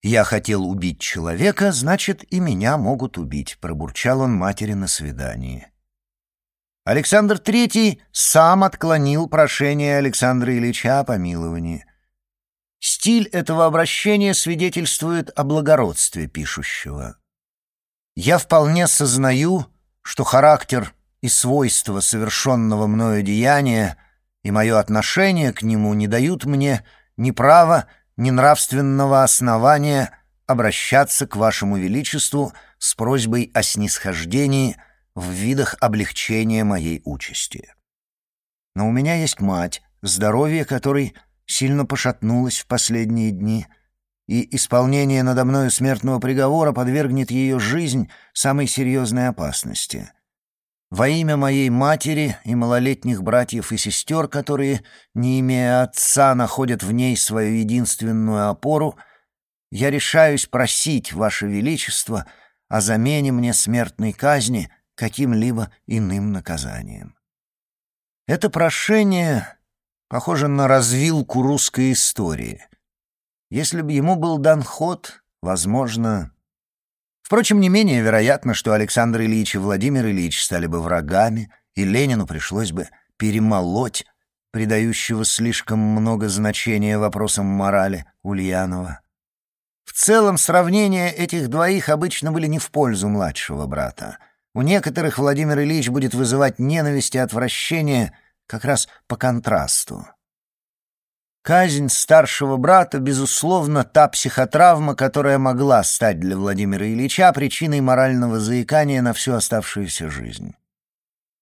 «Я хотел убить человека, значит, и меня могут убить», — пробурчал он матери на свидании. Александр III сам отклонил прошение Александра Ильича о помиловании. Стиль этого обращения свидетельствует о благородстве пишущего. Я вполне сознаю, что характер и свойства совершенного мною деяния и мое отношение к нему не дают мне ни права, ни нравственного основания обращаться к вашему величеству с просьбой о снисхождении в видах облегчения моей участи. Но у меня есть мать, здоровье которой — сильно пошатнулась в последние дни, и исполнение надо мною смертного приговора подвергнет ее жизнь самой серьезной опасности. Во имя моей матери и малолетних братьев и сестер, которые, не имея отца, находят в ней свою единственную опору, я решаюсь просить, Ваше Величество, о замене мне смертной казни каким-либо иным наказанием. Это прошение Похоже на развилку русской истории. Если бы ему был дан ход, возможно... Впрочем, не менее вероятно, что Александр Ильич и Владимир Ильич стали бы врагами, и Ленину пришлось бы перемолоть придающего слишком много значения вопросам морали Ульянова. В целом, сравнения этих двоих обычно были не в пользу младшего брата. У некоторых Владимир Ильич будет вызывать ненависть и отвращение — как раз по контрасту. Казнь старшего брата, безусловно, та психотравма, которая могла стать для Владимира Ильича причиной морального заикания на всю оставшуюся жизнь.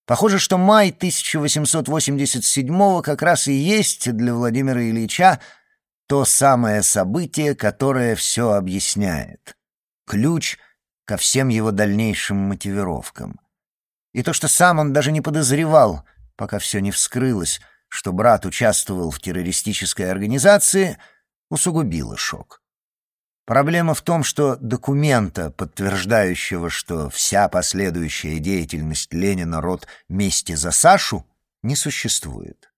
Похоже, что май 1887 как раз и есть для Владимира Ильича то самое событие, которое все объясняет. Ключ ко всем его дальнейшим мотивировкам. И то, что сам он даже не подозревал — пока все не вскрылось, что брат участвовал в террористической организации, усугубило шок. Проблема в том, что документа, подтверждающего, что вся последующая деятельность Ленина род мести за Сашу, не существует.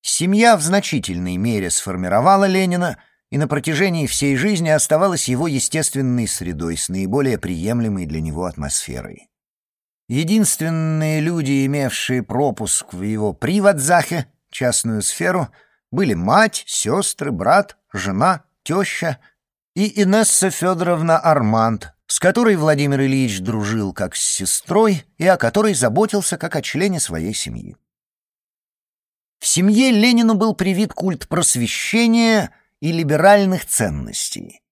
Семья в значительной мере сформировала Ленина и на протяжении всей жизни оставалась его естественной средой с наиболее приемлемой для него атмосферой. Единственные люди, имевшие пропуск в его приватзахе, частную сферу, были мать, сестры, брат, жена, теща и Инесса Федоровна Арманд, с которой Владимир Ильич дружил как с сестрой и о которой заботился как о члене своей семьи. В семье Ленину был привит культ просвещения и либеральных ценностей.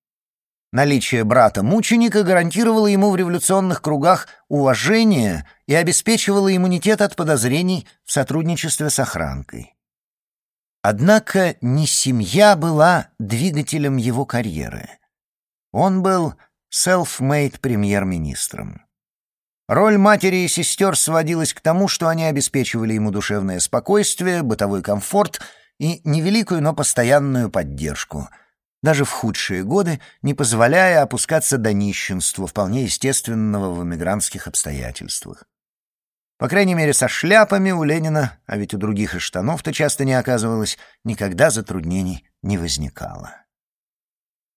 Наличие брата-мученика гарантировало ему в революционных кругах уважение и обеспечивало иммунитет от подозрений в сотрудничестве с охранкой. Однако не семья была двигателем его карьеры. Он был self-made премьер-министром. Роль матери и сестер сводилась к тому, что они обеспечивали ему душевное спокойствие, бытовой комфорт и невеликую, но постоянную поддержку, даже в худшие годы, не позволяя опускаться до нищенства, вполне естественного в эмигрантских обстоятельствах. По крайней мере, со шляпами у Ленина, а ведь у других и штанов-то часто не оказывалось, никогда затруднений не возникало.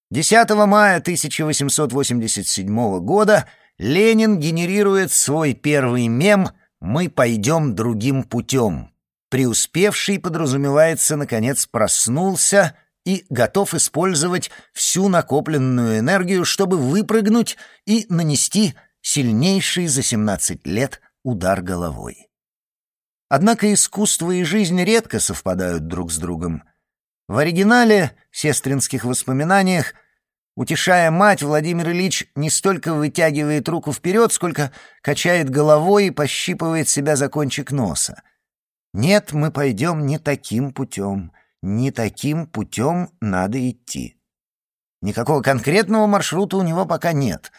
10 мая 1887 года Ленин генерирует свой первый мем «Мы пойдем другим путем». Преуспевший, подразумевается, наконец проснулся и готов использовать всю накопленную энергию, чтобы выпрыгнуть и нанести сильнейший за 17 лет удар головой. Однако искусство и жизнь редко совпадают друг с другом. В оригинале, сестринских воспоминаниях, Утешая мать, Владимир Ильич не столько вытягивает руку вперед, сколько качает головой и пощипывает себя за кончик носа. «Нет, мы пойдем не таким путем. Не таким путем надо идти». Никакого конкретного маршрута у него пока нет.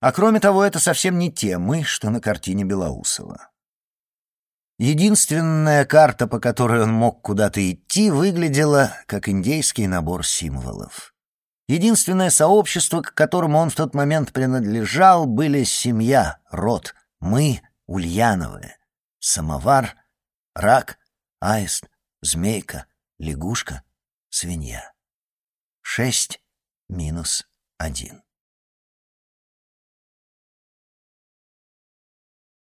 А кроме того, это совсем не те мы, что на картине Белоусова. Единственная карта, по которой он мог куда-то идти, выглядела как индейский набор символов. Единственное сообщество, к которому он в тот момент принадлежал, были семья, род, мы, Ульяновы, самовар, рак, аист, змейка, лягушка, свинья. Шесть минус один.